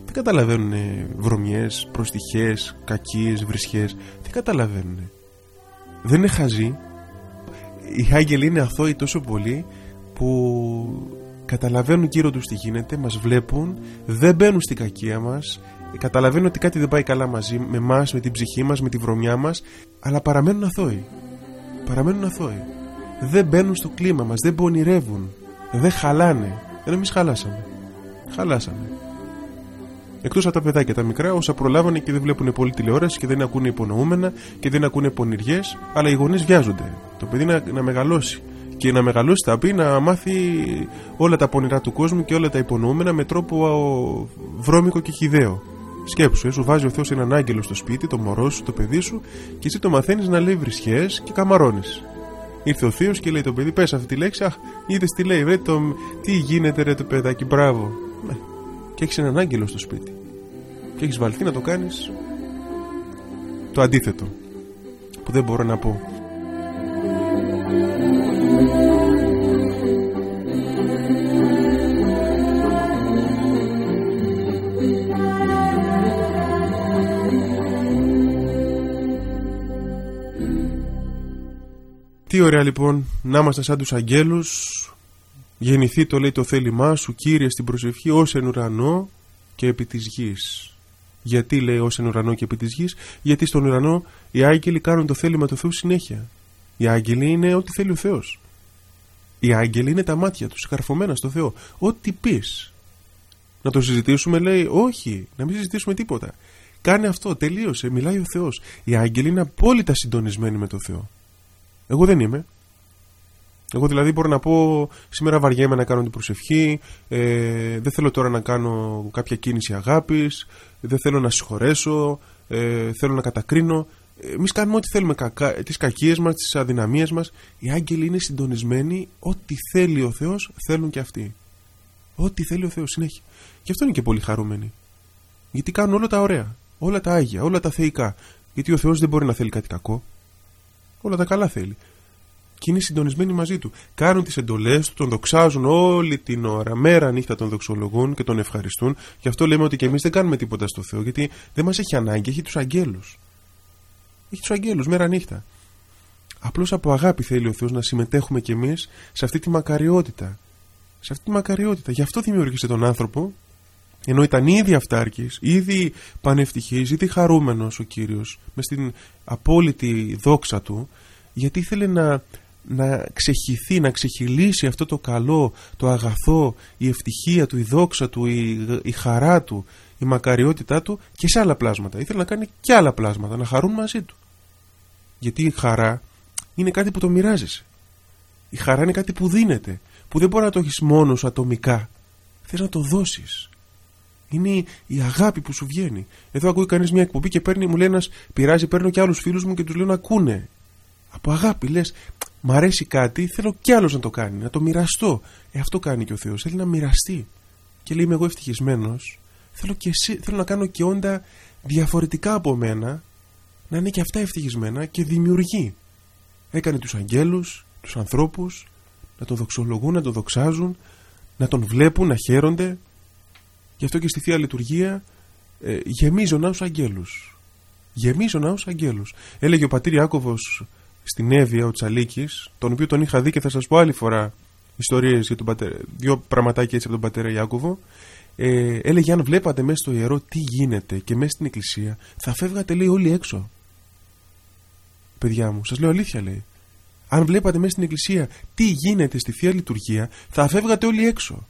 Δεν καταλαβαίνουν βρωμιές, προστιχές, κακίες, βρισχές. Δεν καταλαβαίνουν. Δεν είναι χαζοί. Οι άγγελοι είναι αθώοι τόσο πολύ που καταλαβαίνουν γύρω τους τι γίνεται, μας βλέπουν, δεν μπαίνουν στην κακία μας, καταλαβαίνουν ότι κάτι δεν πάει καλά μαζί με εμά, με την ψυχή μας, με τη βρωμιά μας, αλλά παραμένουν αθώοι. Παραμένουν αθώοι. Δεν μπαίνουν στο κλίμα μας, δεν πονηρεύουν, δεν χαλάνε. Ενώ εμείς χαλάσαμε. Χαλάσαμε. Εκτός από τα παιδάκια τα μικρά, όσα προλάβανε και δεν βλέπουν πολύ τηλεόραση και δεν ακούνε υπονοούμενα και δεν ακούνε πονηριές, αλλά οι γονείς βιάζονται. Το παιδί να, να μεγαλώσει. Και να μεγαλώσει θα πει να μάθει όλα τα πονηρά του κόσμου και όλα τα υπονοούμενα με τρόπο βρώμικο και χιδαίο. Σκέψου, ε, σου βάζει ο Θεός έναν άγγελο στο σπίτι, το μωρό σου, το παιδί σου, και εσύ το μαθαίνεις να λέει βρισχές και καμαρώνεις. Ήρθε ο Θείο και λέει το παιδί, πες αυτή τη λέξη, Αχ, είδες τι λέει, βρε, το, τι γίνεται, ρε το παιδάκι, μπράβο και έχεις έναν άγγελο στο σπίτι και έχεις βαλθεί να το κάνεις το αντίθετο που δεν μπορώ να πω. Τι ωραία λοιπόν να είμαστε σαν τους αγγέλους Γεννηθεί το λέει το θέλημά σου Κύριε στην προσευχή ως εν ουρανό και επί της γης. Γιατί λέει ως εν ουρανό και επί της γης; Γιατί στον ουρανό οι άγγελοι κάνουν το θέλημα του Θεού συνέχεια. Οι άγγελοι είναι ό,τι θέλει ο Θεός. Οι άγγελοι είναι τα μάτια τους καρφωμένα στο Θεό. Ό,τι πεις. Να το συζητήσουμε λέει όχι να μην συζητήσουμε τίποτα. Κάνε αυτό τελείωσε μιλάει ο Θεός. Οι άγγελοι είναι απόλυτα συντονισμένοι με το Θεό. Εγώ δεν είμαι εγώ δηλαδή μπορώ να πω σήμερα βαριέμαι να κάνω την προσευχή, ε, δεν θέλω τώρα να κάνω κάποια κίνηση αγάπης, δεν θέλω να συγχωρέσω, ε, θέλω να κατακρίνω. Εμείς κάνουμε ό,τι θέλουμε, κακά, τις κακίες μας, τις αδυναμίες μας. Οι άγγελοι είναι συντονισμένοι, ό,τι θέλει ο Θεός θέλουν και αυτοί. Ό,τι θέλει ο Θεός συνέχεια. Και αυτό είναι και πολύ χαρούμενοι. Γιατί κάνουν όλα τα ωραία, όλα τα άγια, όλα τα θεϊκά. Γιατί ο Θεός δεν μπορεί να θέλει κάτι κακό. Όλα τα καλά θέλει και είναι συντονισμένοι μαζί του. Κάνουν τις εντολές του, τον δοξάζουν όλη την ώρα, μέρα νύχτα τον δοξολογούν και τον ευχαριστούν. Γι' αυτό λέμε ότι και εμείς δεν κάνουμε τίποτα στο Θεό, γιατί δεν μας έχει ανάγκη, έχει τους αγγέλους. Έχει τους αγγέλους μέρα νύχτα. Απλώς από αγάπη θέλει ο Θεός να συμμετέχουμε κι εμείς σε αυτή τη μακαριότητα. Σε αυτή τη μακαριότητα. Γι' αυτό δημιούργησε τον άνθρωπο, ενώ ήταν ήδη αυτάρκης, ήδη πανευτυχής, ήδη χαρούμενος ο κύριος, μες στην απόλυτη δόξα του, γιατί ήθελε να να ξεχυθεί, να ξεχυλήσει αυτό το καλό, το αγαθό, η ευτυχία του, η δόξα του, η, χαρά του, η μακαριότητά του και σε άλλα πλάσματα. Ήθελε να κάνει και άλλα πλάσματα, να χαρούν μαζί του. Γιατί η χαρά είναι κάτι που το μοιράζεσαι. Η χαρά είναι κάτι που δίνεται, που δεν μπορεί να το έχεις μόνος σου ατομικά. Θες να το δώσεις. Είναι η αγάπη που σου βγαίνει. Εδώ ακούει κανείς μια εκπομπή και παίρνει, μου λέει ένας πειράζει, παίρνω και άλλους φίλους μου και τους λέω να ακούνε. Από αγάπη λες, μ' αρέσει κάτι, θέλω κι άλλος να το κάνει, να το μοιραστώ. Ε, αυτό κάνει και ο Θεός. Θέλει να μοιραστεί. Και λέει: Είμαι εγώ ευτυχισμένος. Θέλω, θέλω να κάνω και όντα διαφορετικά από μένα, να είναι και αυτά ευτυχισμένα και δημιουργεί. Έκανε τους αγγέλους, τους ανθρώπους, να τον δοξολογούν, να τον δοξάζουν, να τον βλέπουν, να χαίρονται. Γι' αυτό και στη θεία λειτουργία ε, γεμίζει ο ναός αγγέλους. Γεμίζει ο ναός αγγέλους. Έλεγε ο πατήρ Ιάκωβος στην Εύβοια ο Τσαλίκης, τον οποίο τον είχα δει και θα σας πω άλλη φορά ιστορίες για τον πατέρα, δύο πραγματάκια έτσι από τον πατέρα Ιάκωβο. Ε, έλεγε αν βλέπατε μέσα στο ιερό τι γίνεται και μέσα στην εκκλησία, θα φεύγατε λέει όλοι έξω. Παιδιά μου, σας λέω αλήθεια λέει. αν βλέπατε μέσα στην εκκλησία τι γίνεται στη Θεία Λειτουργία, θα φεύγατε όλοι έξω.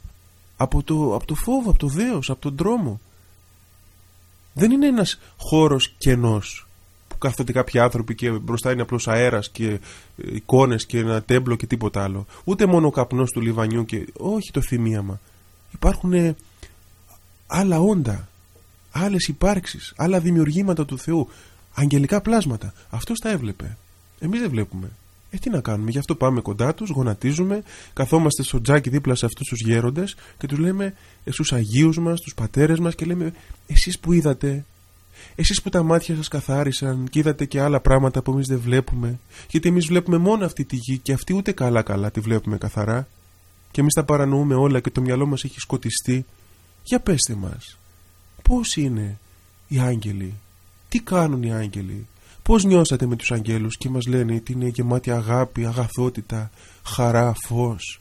Από το, από το φόβο, από το δέος, από τον τρόμο. Δεν είναι ένας χώρος κενός που κάθονται κάποιοι άνθρωποι και μπροστά είναι απλώς αέρας και ε, εικόνες και ένα τέμπλο και τίποτα άλλο. Ούτε μόνο ο καπνός του λιβανιού και όχι το θυμίαμα. Υπάρχουν άλλα όντα, άλλες υπάρξεις, άλλα δημιουργήματα του Θεού, αγγελικά πλάσματα. Αυτός τα έβλεπε. Εμείς δεν βλέπουμε. Ε, τι να κάνουμε, γι' αυτό πάμε κοντά τους, γονατίζουμε, καθόμαστε στο τζάκι δίπλα σε αυτούς τους γέροντες και τους λέμε στους Αγίους μας, στου πατέρες μας και λέμε Εσείς που είδατε, εσείς που τα μάτια σας καθάρισαν και είδατε και άλλα πράγματα που εμείς δεν βλέπουμε, γιατί εμείς βλέπουμε μόνο αυτή τη γη και αυτή ούτε καλά-καλά τη βλέπουμε καθαρά, και εμείς τα παρανοούμε όλα και το μυαλό μας έχει σκοτιστεί. Για πέστε μας, πώς είναι οι άγγελοι, τι κάνουν οι άγγελοι, Πώς νιώσατε με τους αγγέλους και μας λένε ότι είναι γεμάτοι αγάπη, αγαθότητα, χαρά, φως.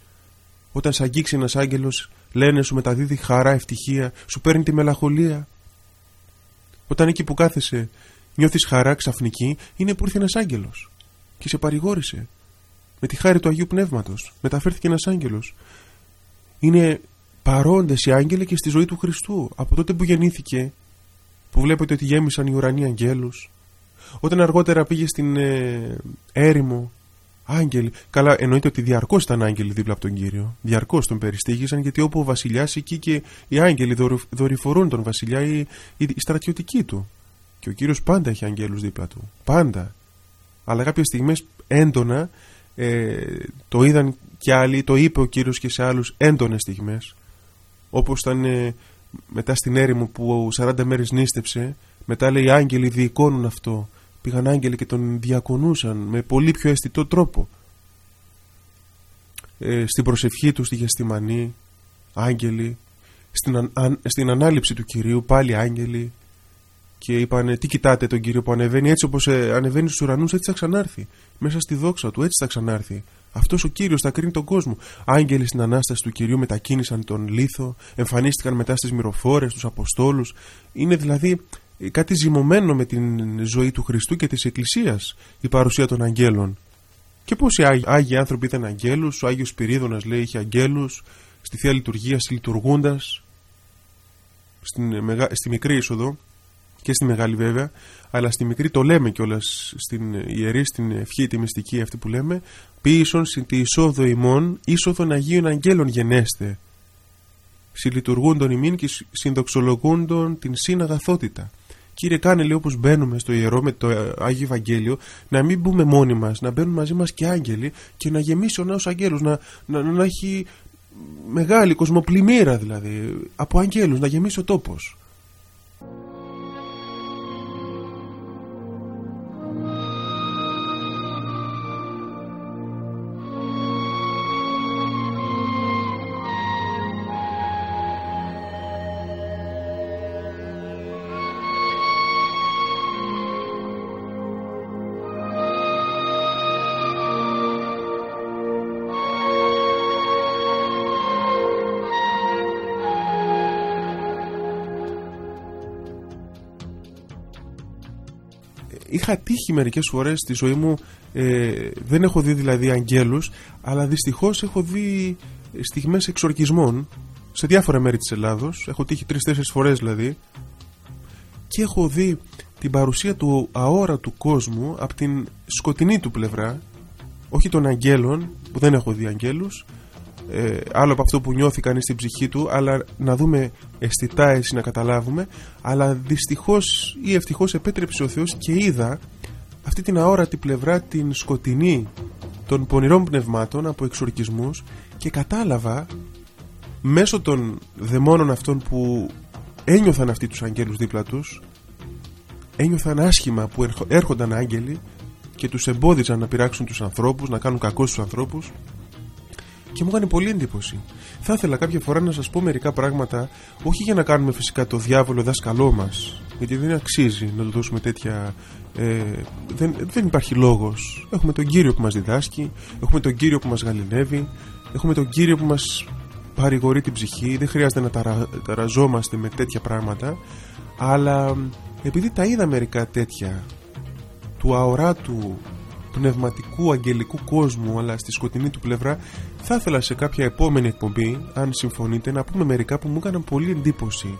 Όταν σε αγγίξει ένας άγγελος λένε σου μεταδίδει χαρά, ευτυχία, σου παίρνει τη μελαγχολία. Όταν εκεί που κάθεσαι νιώθεις χαρά ξαφνική είναι που ήρθε ένας άγγελος και σε παρηγόρησε. Με τη χάρη του Αγίου Πνεύματος μεταφέρθηκε ένας άγγελος. Είναι παρόντες οι άγγελοι και στη ζωή του Χριστού από τότε που γεννήθηκε που βλέπετε ότι γέμισαν οι ουρανοί αγγέλους όταν αργότερα πήγε στην ε, έρημο, άγγελοι. Καλά, εννοείται ότι διαρκώς ήταν άγγελοι δίπλα από τον κύριο. Διαρκώς τον περιστήγησαν γιατί όπου ο βασιλιάς εκεί και οι άγγελοι δορυφορούν τον βασιλιά, οι, οι, στρατιωτικοί του. Και ο κύριος πάντα έχει αγγέλου δίπλα του. Πάντα. Αλλά κάποιες στιγμές έντονα ε, το είδαν κι άλλοι, το είπε ο κύριος και σε άλλους έντονες στιγμές. Όπως ήταν ε, μετά στην έρημο που 40 μέρες νίστεψε, μετά λέει οι άγγελοι διοικώνουν αυτό πήγαν άγγελοι και τον διακονούσαν με πολύ πιο αισθητό τρόπο. Ε, στην προσευχή τους στη Γεστημανή άγγελοι στην, στην ανάληψη του Κυρίου πάλι άγγελοι και είπαν τι κοιτάτε τον Κύριο που ανεβαίνει έτσι όπως ε, ανεβαίνει στους ουρανούς έτσι θα ξανάρθει μέσα στη δόξα του έτσι θα ξανάρθει. Αυτός ο Κύριος θα κρίνει τον κόσμο άγγελοι στην Ανάσταση του Κυρίου μετακίνησαν τον λίθο εμφανίστηκαν μετά στις μυροφόρες τους Αποστόλους. Είναι δηλαδή κάτι ζυμωμένο με την ζωή του Χριστού και της Εκκλησίας η παρουσία των αγγέλων. Και πώς οι Άγιοι, Άγιοι άνθρωποι ήταν αγγέλους, ο Άγιος Πυρίδωνας λέει είχε αγγέλους, στη Θεία Λειτουργία λειτουργούντας, στη μικρή είσοδο και στη μεγάλη βέβαια, αλλά στη μικρή το λέμε κιόλας στην ιερή, στην ευχή τη μυστική αυτή που λέμε, πίσω στην τη εισόδο ημών, είσοδον Αγίων Αγγέλων γενέστε. Συλλειτουργούν τον ημίν και συνδοξολογούν τον την συναγαθότητα. Κύριε κάνε λέει όπως μπαίνουμε στο ιερό με το Άγιο Ευαγγέλιο να μην μπούμε μόνοι μας, να μπαίνουν μαζί μας και άγγελοι και να γεμίσει ο νέος αγγέλος, να, να, να έχει μεγάλη κοσμοπλημμύρα δηλαδή από αγγέλους, να γεμίσει ο τόπος. Είχα τύχει μερικές φορές στη ζωή μου ε, δεν έχω δει δηλαδή αγγέλους αλλά δυστυχώς έχω δει στιγμές εξορκισμών σε διάφορα μέρη της Ελλάδος. Έχω τύχει τρεις-τέσσερις φορές δηλαδή. Και έχω δει την παρουσία του αόρατου κόσμου από την σκοτεινή του πλευρά όχι των αγγέλων που δεν έχω δει αγγέλους ε, άλλο από αυτό που νιώθει κανείς στην ψυχή του αλλά να δούμε αισθητά έτσι να καταλάβουμε αλλά δυστυχώς ή ευτυχώς επέτρεψε ο Θεός και είδα αυτή την αόρατη πλευρά την σκοτεινή των πονηρών πνευμάτων από εξορκισμούς και κατάλαβα μέσω των δαιμόνων αυτών που ένιωθαν αυτοί τους αγγέλους δίπλα τους ένιωθαν άσχημα που έρχονταν άγγελοι και τους εμπόδιζαν να πειράξουν τους ανθρώπους, να κάνουν κακό στους ανθρώπους και μου έκανε πολύ εντύπωση. Θα ήθελα κάποια φορά να σας πω μερικά πράγματα, όχι για να κάνουμε φυσικά το διάβολο δάσκαλό μας, γιατί δεν αξίζει να του δώσουμε τέτοια. Ε, δεν, δεν υπάρχει λόγος. Έχουμε τον κύριο που μας διδάσκει, έχουμε τον κύριο που μας γαλινεύει, έχουμε τον κύριο που μας παρηγορεί την ψυχή. Δεν χρειάζεται να ταρα, ταραζόμαστε με τέτοια πράγματα, αλλά επειδή τα είδα μερικά τέτοια του αοράτου πνευματικού αγγελικού κόσμου αλλά στη σκοτεινή του πλευρά θα ήθελα σε κάποια επόμενη εκπομπή αν συμφωνείτε να πούμε μερικά που μου έκαναν πολύ εντύπωση.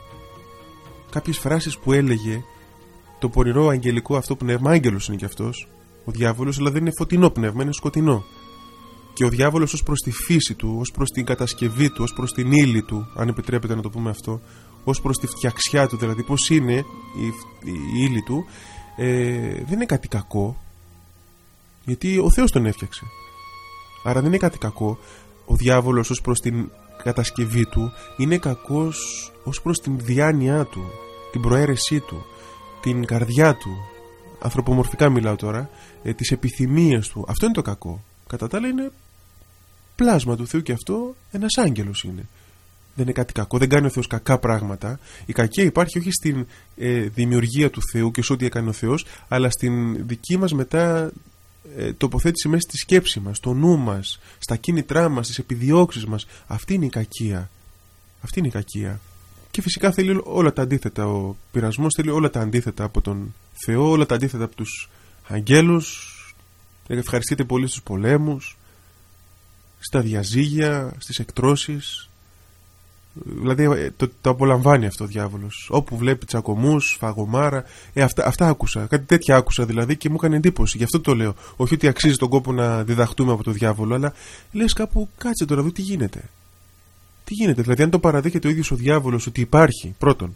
Κάποιες φράσεις που έλεγε το πονηρό αγγελικό αυτό πνεύμα άγγελος είναι κι αυτός ο διάβολος αλλά δεν είναι φωτεινό πνεύμα είναι σκοτεινό και ο διάβολος ως προς τη φύση του ως προς την κατασκευή του ως προς την ύλη του αν επιτρέπετε να το πούμε αυτό ως προς τη φτιαξιά του δηλαδή πως είναι η, η ύλη του ε, δεν είναι κάτι κακό γιατί ο Θεός τον έφτιαξε. Άρα δεν είναι κάτι κακό. Ο διάβολος ως προς την κατασκευή του είναι κακός ως προς την διάνοιά του την προαίρεσή του την καρδιά του. Ανθρωπομορφικά μιλάω τώρα ε, τις επιθυμίες του. Αυτό είναι το κακό. Κατά τα άλλα είναι πλάσμα του Θεού και αυτό ένας άγγελος είναι. Δεν είναι κάτι κακό, δεν κάνει ο Θεός κακά πράγματα. Η κακία υπάρχει όχι στην ε, δημιουργία του Θεού και σε ό,τι έκανε ο Θεός, αλλά στην δική μας μετά ε, τοποθέτηση μέσα στη σκέψη μας, στο νου μας, στα κίνητρά μας, στις επιδιώξεις μας. Αυτή είναι η κακία. Αυτή είναι η κακία. Και φυσικά θέλει όλα τα αντίθετα. Ο πειρασμός θέλει όλα τα αντίθετα από τον Θεό, όλα τα αντίθετα από τους αγγέλους. Ευχαριστείτε πολύ στους πολέμους, στα διαζύγια, στις εκτρώσεις, Δηλαδή ε, το, το απολαμβάνει αυτό ο διάβολος. Όπου βλέπει τσακωμούς, φαγωμάρα. Ε, αυτά, αυτά άκουσα. Κάτι τέτοια άκουσα δηλαδή και μου έκανε εντύπωση. Γι' αυτό το λέω. Όχι ότι αξίζει τον κόπο να διδαχτούμε από το διάβολο, αλλά λες κάπου κάτσε τώρα δω τι γίνεται. Τι γίνεται, δηλαδή αν το παραδέχεται ο ίδιος ο διάβολος ότι υπάρχει, πρώτον,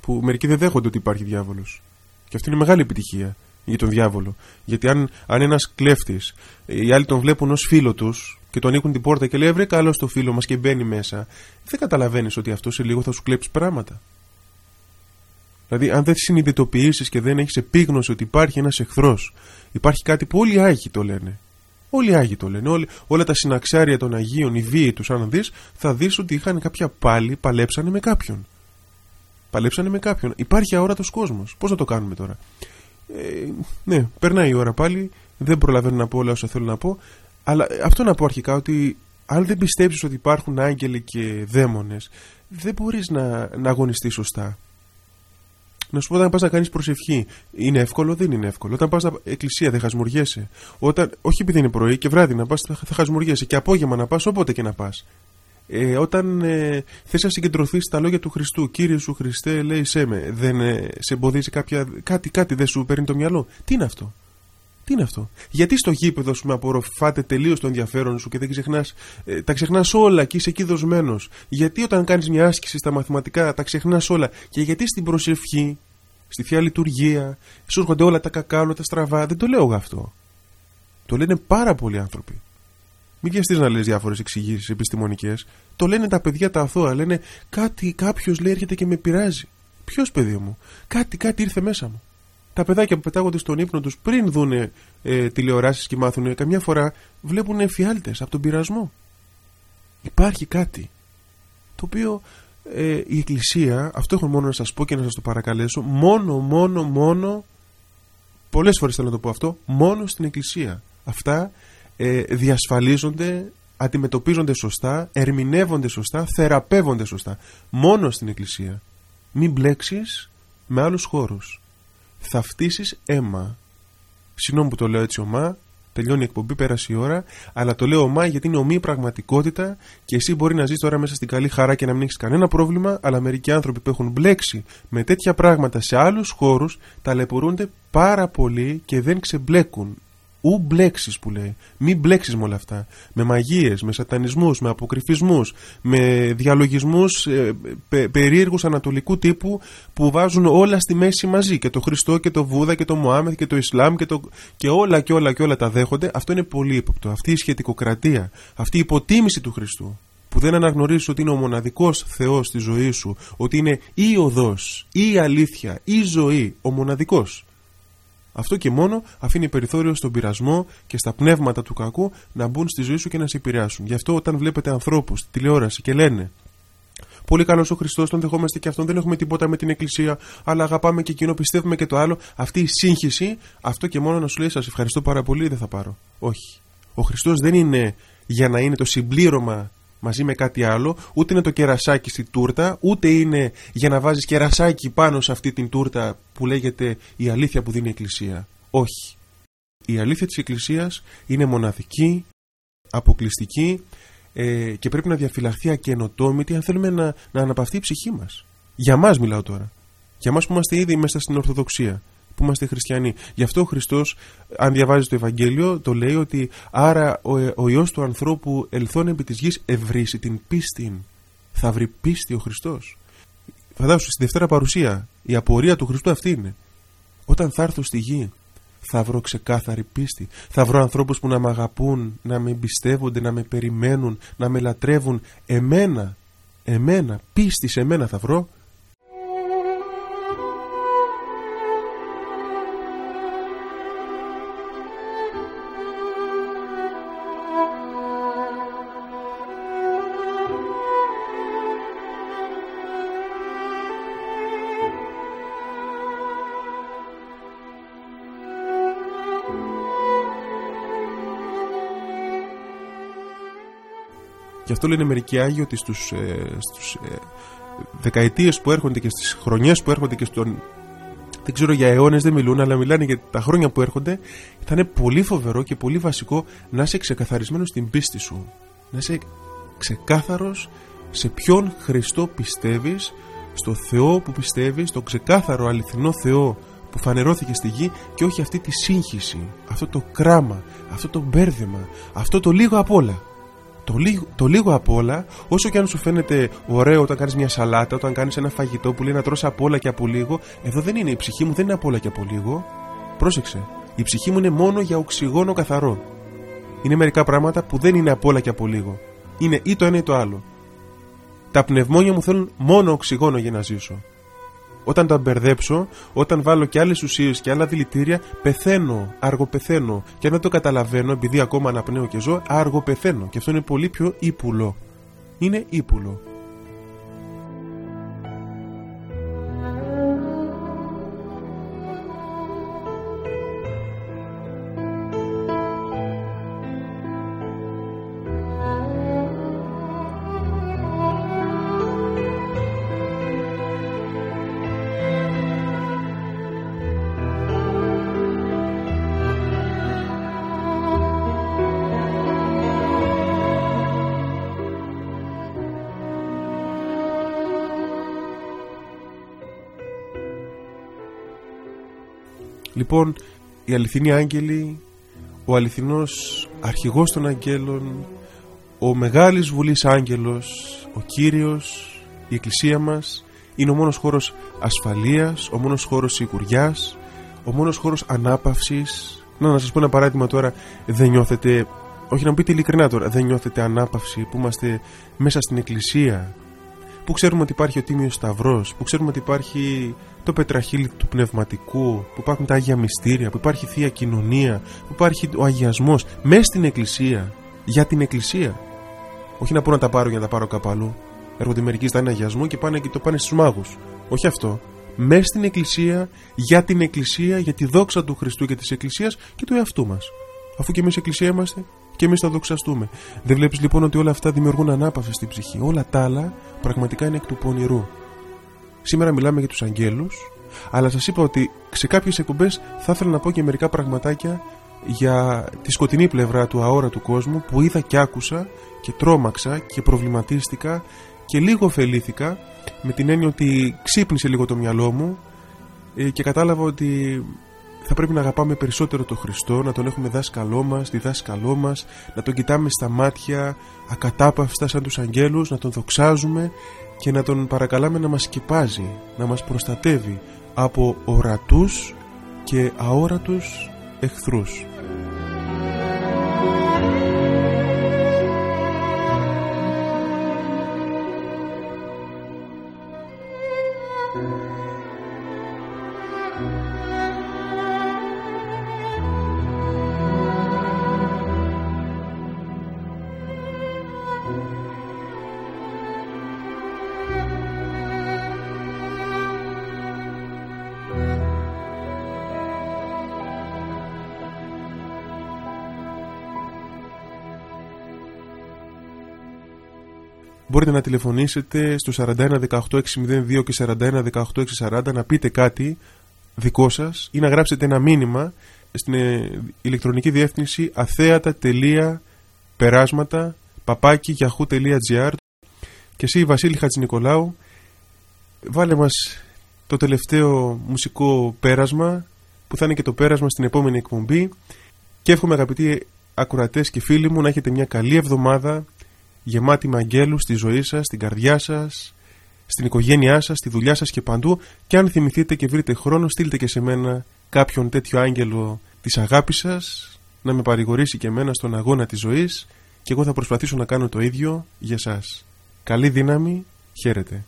που μερικοί δεν δέχονται ότι υπάρχει διάβολος. Και αυτή είναι μεγάλη επιτυχία για τον διάβολο. Γιατί αν, αν ένας κλέφτης, οι άλλοι τον βλέπουν ως φίλο τους, και τον ανοίγουν την πόρτα και λέει Βρε καλός το φίλο μας και μπαίνει μέσα, δεν καταλαβαίνεις ότι αυτός σε λίγο θα σου κλέψει πράγματα. Δηλαδή, αν δεν συνειδητοποιήσεις και δεν έχεις επίγνωση ότι υπάρχει ένας εχθρός, υπάρχει κάτι που όλοι οι Άγιοι το λένε. Όλοι οι Άγιοι το λένε. Όλοι, όλα τα συναξάρια των Αγίων, οι βίοι τους, αν δεις, θα δεις ότι είχαν κάποια πάλι, παλέψανε με κάποιον. Παλέψανε με κάποιον. Υπάρχει αόρατος κόσμος. Πώς να το κάνουμε τώρα; Ε, ναι, περνάει η ώρα πάλι. Δεν προλαβαίνω να πω όλα όσα θέλω να πω. Αλλά αυτό να πω αρχικά ότι αν δεν πιστέψεις ότι υπάρχουν άγγελοι και δαίμονες δεν μπορείς να, να αγωνιστείς σωστά. Να σου πω όταν πας να κάνεις προσευχή είναι εύκολο, δεν είναι εύκολο. Όταν πας στην εκκλησία δεν χασμουριέσαι. Όταν, όχι επειδή είναι πρωί και βράδυ να πας θα χασμουριέσαι και απόγευμα να πας όποτε και να πας. Ε, όταν ε, θες να συγκεντρωθείς στα λόγια του Χριστού, Κύριε σου Χριστέ, λέει σε με, δεν ε, σε εμποδίζει κάποια, κάτι, κάτι δεν σου παίρνει το μυαλό. Τι είναι αυτό; Τι είναι αυτό; Γιατί στο γήπεδο, ας πούμε, απορροφάτε τελείως το ενδιαφέρον σου και δεν ξεχνάς. Ε, τα ξεχνάς όλα και είσαι εκεί δοσμένος. Γιατί όταν κάνεις μια άσκηση στα μαθηματικά τα ξεχνάς όλα. Και γιατί στην προσευχή, στη θεία λειτουργία, σου έρχονται όλα τα κακά, όλα τα στραβά. Δεν το λέω εγώ αυτό. Το λένε πάρα πολλοί άνθρωποι. Μην βιαστείς να λες διάφορες εξηγήσεις επιστημονικές. Το λένε τα παιδιά τα αθώα. Λένε κάτι, κάποιος λέει έρχεται και με πειράζει. Ποιος παιδί μου, κάτι, κάτι ήρθε μέσα μου τα παιδάκια που πετάγονται στον ύπνο τους πριν δουν ε, τηλεοράσεις και μάθουν, καμιά φορά βλέπουν εφιάλτες από τον πειρασμό. Υπάρχει κάτι το οποίο ε, η Εκκλησία, αυτό έχω μόνο να σας πω και να σας το παρακαλέσω, μόνο, μόνο, μόνο, πολλές φορές θέλω να το πω αυτό, μόνο στην Εκκλησία. Αυτά ε, διασφαλίζονται, αντιμετωπίζονται σωστά, ερμηνεύονται σωστά, θεραπεύονται σωστά. Μόνο στην Εκκλησία. Μην μπλέξεις με άλλους χώρους θα φτύσεις αίμα. Συγγνώμη που το λέω έτσι ομά, τελειώνει η εκπομπή, πέρασε η ώρα, αλλά το λέω ομά γιατί είναι ομή πραγματικότητα και εσύ μπορεί να ζεις τώρα μέσα στην καλή χαρά και να μην έχεις κανένα πρόβλημα, αλλά μερικοί άνθρωποι που έχουν μπλέξει με τέτοια πράγματα σε άλλους χώρους ταλαιπωρούνται πάρα πολύ και δεν ξεμπλέκουν ου μπλέξεις που λέει. Μην μπλέξεις με όλα αυτά. Με μαγείες, με σατανισμούς, με αποκρυφισμούς, με διαλογισμούς ε, πε, περίεργους ανατολικού τύπου που βάζουν όλα στη μέση μαζί. Και το Χριστό και το Βούδα και το Μωάμεθ και το Ισλάμ και, το, και όλα και όλα και όλα τα δέχονται. Αυτό είναι πολύ ύποπτο. Αυτή η σχετικοκρατία, αυτή η υποτίμηση του Χριστού που δεν αναγνωρίζεις ότι είναι ο μοναδικός Θεός στη ζωής σου, ότι είναι η οδός, η αλήθεια, η ζωή, ο μοναδικός. Αυτό και μόνο αφήνει περιθώριο στον πειρασμό και στα πνεύματα του κακού να μπουν στη ζωή σου και να σε επηρεάσουν. Γι' αυτό όταν βλέπετε ανθρώπους στη τηλεόραση και λένε Πολύ καλός ο Χριστός, τον δεχόμαστε και αυτόν. Δεν έχουμε τίποτα με την Εκκλησία, αλλά αγαπάμε και εκείνο, πιστεύουμε και το άλλο. Αυτή η σύγχυση, αυτό και μόνο να σου λέει: Σας ευχαριστώ πάρα πολύ, δεν θα πάρω. Όχι. Ο Χριστός δεν είναι για να είναι το συμπλήρωμα μαζί με κάτι άλλο, ούτε είναι το κερασάκι στη τούρτα, ούτε είναι για να βάζεις κερασάκι πάνω σε αυτή την τούρτα που λέγεται η αλήθεια που δίνει η Εκκλησία. Όχι. η αλήθεια της Εκκλησίας είναι μοναδική, αποκλειστική ε, και πρέπει να διαφυλαχθεί ακαινοτόμητη αν θέλουμε να, να αναπαυθεί η ψυχή μας. Για μας μιλάω τώρα. Για μας που είμαστε ήδη μέσα στην Ορθοδοξία που είμαστε χριστιανοί. Γι' αυτό ο Χριστός, αν διαβάζεις το Ευαγγέλιο, το λέει ότι άρα ο, ο Υιός του ανθρώπου ελθόν επί της γης ευρύσει την πίστη. Θα βρει πίστη ο Χριστός. Φαντάσου στη Δευτέρα Παρουσία, η απορία του Χριστού αυτή είναι. Όταν θα έρθω στη γη, θα βρω ξεκάθαρη πίστη. Θα βρω ανθρώπους που να με αγαπούν, να με εμπιστεύονται, να με περιμένουν, να με λατρεύουν. Εμένα, εμένα, πίστη σε μένα θα βρω. Αυτό λένε μερικοί Άγιοι ότι στους, ε, στους ε, δεκαετίες που έρχονται και στις χρονιές που έρχονται και στον... Δεν ξέρω για αιώνες δεν μιλούν, αλλά μιλάνε για τα χρόνια που έρχονται. Θα είναι πολύ φοβερό και πολύ βασικό να είσαι ξεκαθαρισμένος στην πίστη σου. Να είσαι ξεκάθαρος σε ποιον Χριστό πιστεύεις, στο Θεό που πιστεύεις, τον ξεκάθαρο αληθινό Θεό που φανερώθηκε στη γη και όχι αυτή τη σύγχυση, αυτό το κράμα, αυτό το μπέρδεμα, αυτό το λίγο απ' όλα το λίγο, το λίγο απ' όλα, όσο και αν σου φαίνεται ωραίο όταν κάνεις μια σαλάτα, όταν κάνεις ένα φαγητό που λέει να τρώσει απ' όλα και από λίγο, εδώ δεν είναι. Η ψυχή μου δεν είναι απ' όλα και από λίγο. Πρόσεξε. Η ψυχή μου είναι μόνο για οξυγόνο καθαρό. Είναι μερικά πράγματα που δεν είναι απ' όλα και από λίγο. Είναι ή το ένα ή το άλλο. Τα πνευμόνια μου θέλουν μόνο οξυγόνο για να ζήσω. Όταν τα μπερδέψω, όταν βάλω και άλλες ουσίες και άλλα δηλητήρια, πεθαίνω, αργοπεθαίνω. Και αν δεν το καταλαβαίνω, επειδή ακόμα αναπνέω και ζω, αργοπεθαίνω. Και αυτό είναι πολύ πιο ύπουλο. Είναι ύπουλο. Λοιπόν, οι αληθινοί άγγελοι, ο αληθινός αρχηγός των αγγέλων, ο μεγάλης βουλής άγγελος, ο Κύριος, η Εκκλησία μας, είναι ο μόνος χώρος ασφαλείας, ο μόνος χώρος σιγουριάς, ο μόνος χώρος ανάπαυσης. Να, να σας πω ένα παράδειγμα τώρα, δεν νιώθετε, όχι να μου πείτε ειλικρινά τώρα, δεν νιώθετε ανάπαυση που είμαστε μέσα στην Εκκλησία, που ξέρουμε ότι υπάρχει ο Τίμιος Σταυρός, που ξέρουμε ότι υπάρχει το πετραχύλι του πνευματικού, που υπάρχουν τα Άγια Μυστήρια, που υπάρχει Θεία Κοινωνία, που υπάρχει ο αγιασμός μέσα στην Εκκλησία, για την Εκκλησία. Όχι να πω να τα πάρω για να τα πάρω κάπου αλλού. Έρχονται μερικοί στα ένα αγιασμό και πάνε και το πάνε στους μάγους. Όχι αυτό. Μέσα στην Εκκλησία, για την Εκκλησία, για τη δόξα του Χριστού και της Εκκλησίας και του εαυτού μας. Αφού και εμείς Εκκλησία είμαστε, και εμείς θα δοξαστούμε. Δεν βλέπεις λοιπόν ότι όλα αυτά δημιουργούν ανάπαυση στην ψυχή. Όλα τα άλλα πραγματικά είναι εκ του πονηρού. Σήμερα μιλάμε για τους αγγέλους, αλλά σας είπα ότι σε κάποιες εκπομπές θα ήθελα να πω και μερικά πραγματάκια για τη σκοτεινή πλευρά του αόρατου κόσμου που είδα και άκουσα και τρόμαξα και προβληματίστηκα και λίγο ωφελήθηκα με την έννοια ότι ξύπνησε λίγο το μυαλό μου ε, και κατάλαβα ότι θα πρέπει να αγαπάμε περισσότερο τον Χριστό, να τον έχουμε δάσκαλό μας, διδάσκαλό μας, να τον κοιτάμε στα μάτια ακατάπαυστα σαν τους αγγέλους, να τον δοξάζουμε και να τον παρακαλάμε να μας σκεπάζει, να μας προστατεύει από ορατούς και αόρατους εχθρούς. Να τηλεφωνήσετε στο 41 18 602 και 41 18 640 να πείτε κάτι δικό σας ή να γράψετε ένα μήνυμα στην ε, ηλεκτρονική διεύθυνση αθέατα.περάσματα παπάκι yahoo.gr και εσύ Βασίλη Χατζηνικολάου βάλε μας το τελευταίο μουσικό πέρασμα που θα είναι και το πέρασμα στην επόμενη εκπομπή. Και εύχομαι αγαπητοί ακουρατές και φίλοι μου να έχετε μια καλή εβδομάδα γεμάτη με αγγέλους στη ζωή σας, στην καρδιά σας, στην οικογένειά σας, στη δουλειά σας και παντού και αν θυμηθείτε και βρείτε χρόνο στείλτε και σε μένα κάποιον τέτοιο άγγελο της αγάπης σας να με παρηγορήσει και εμένα στον αγώνα της ζωής και εγώ θα προσπαθήσω να κάνω το ίδιο για σας. Καλή δύναμη, χαίρετε.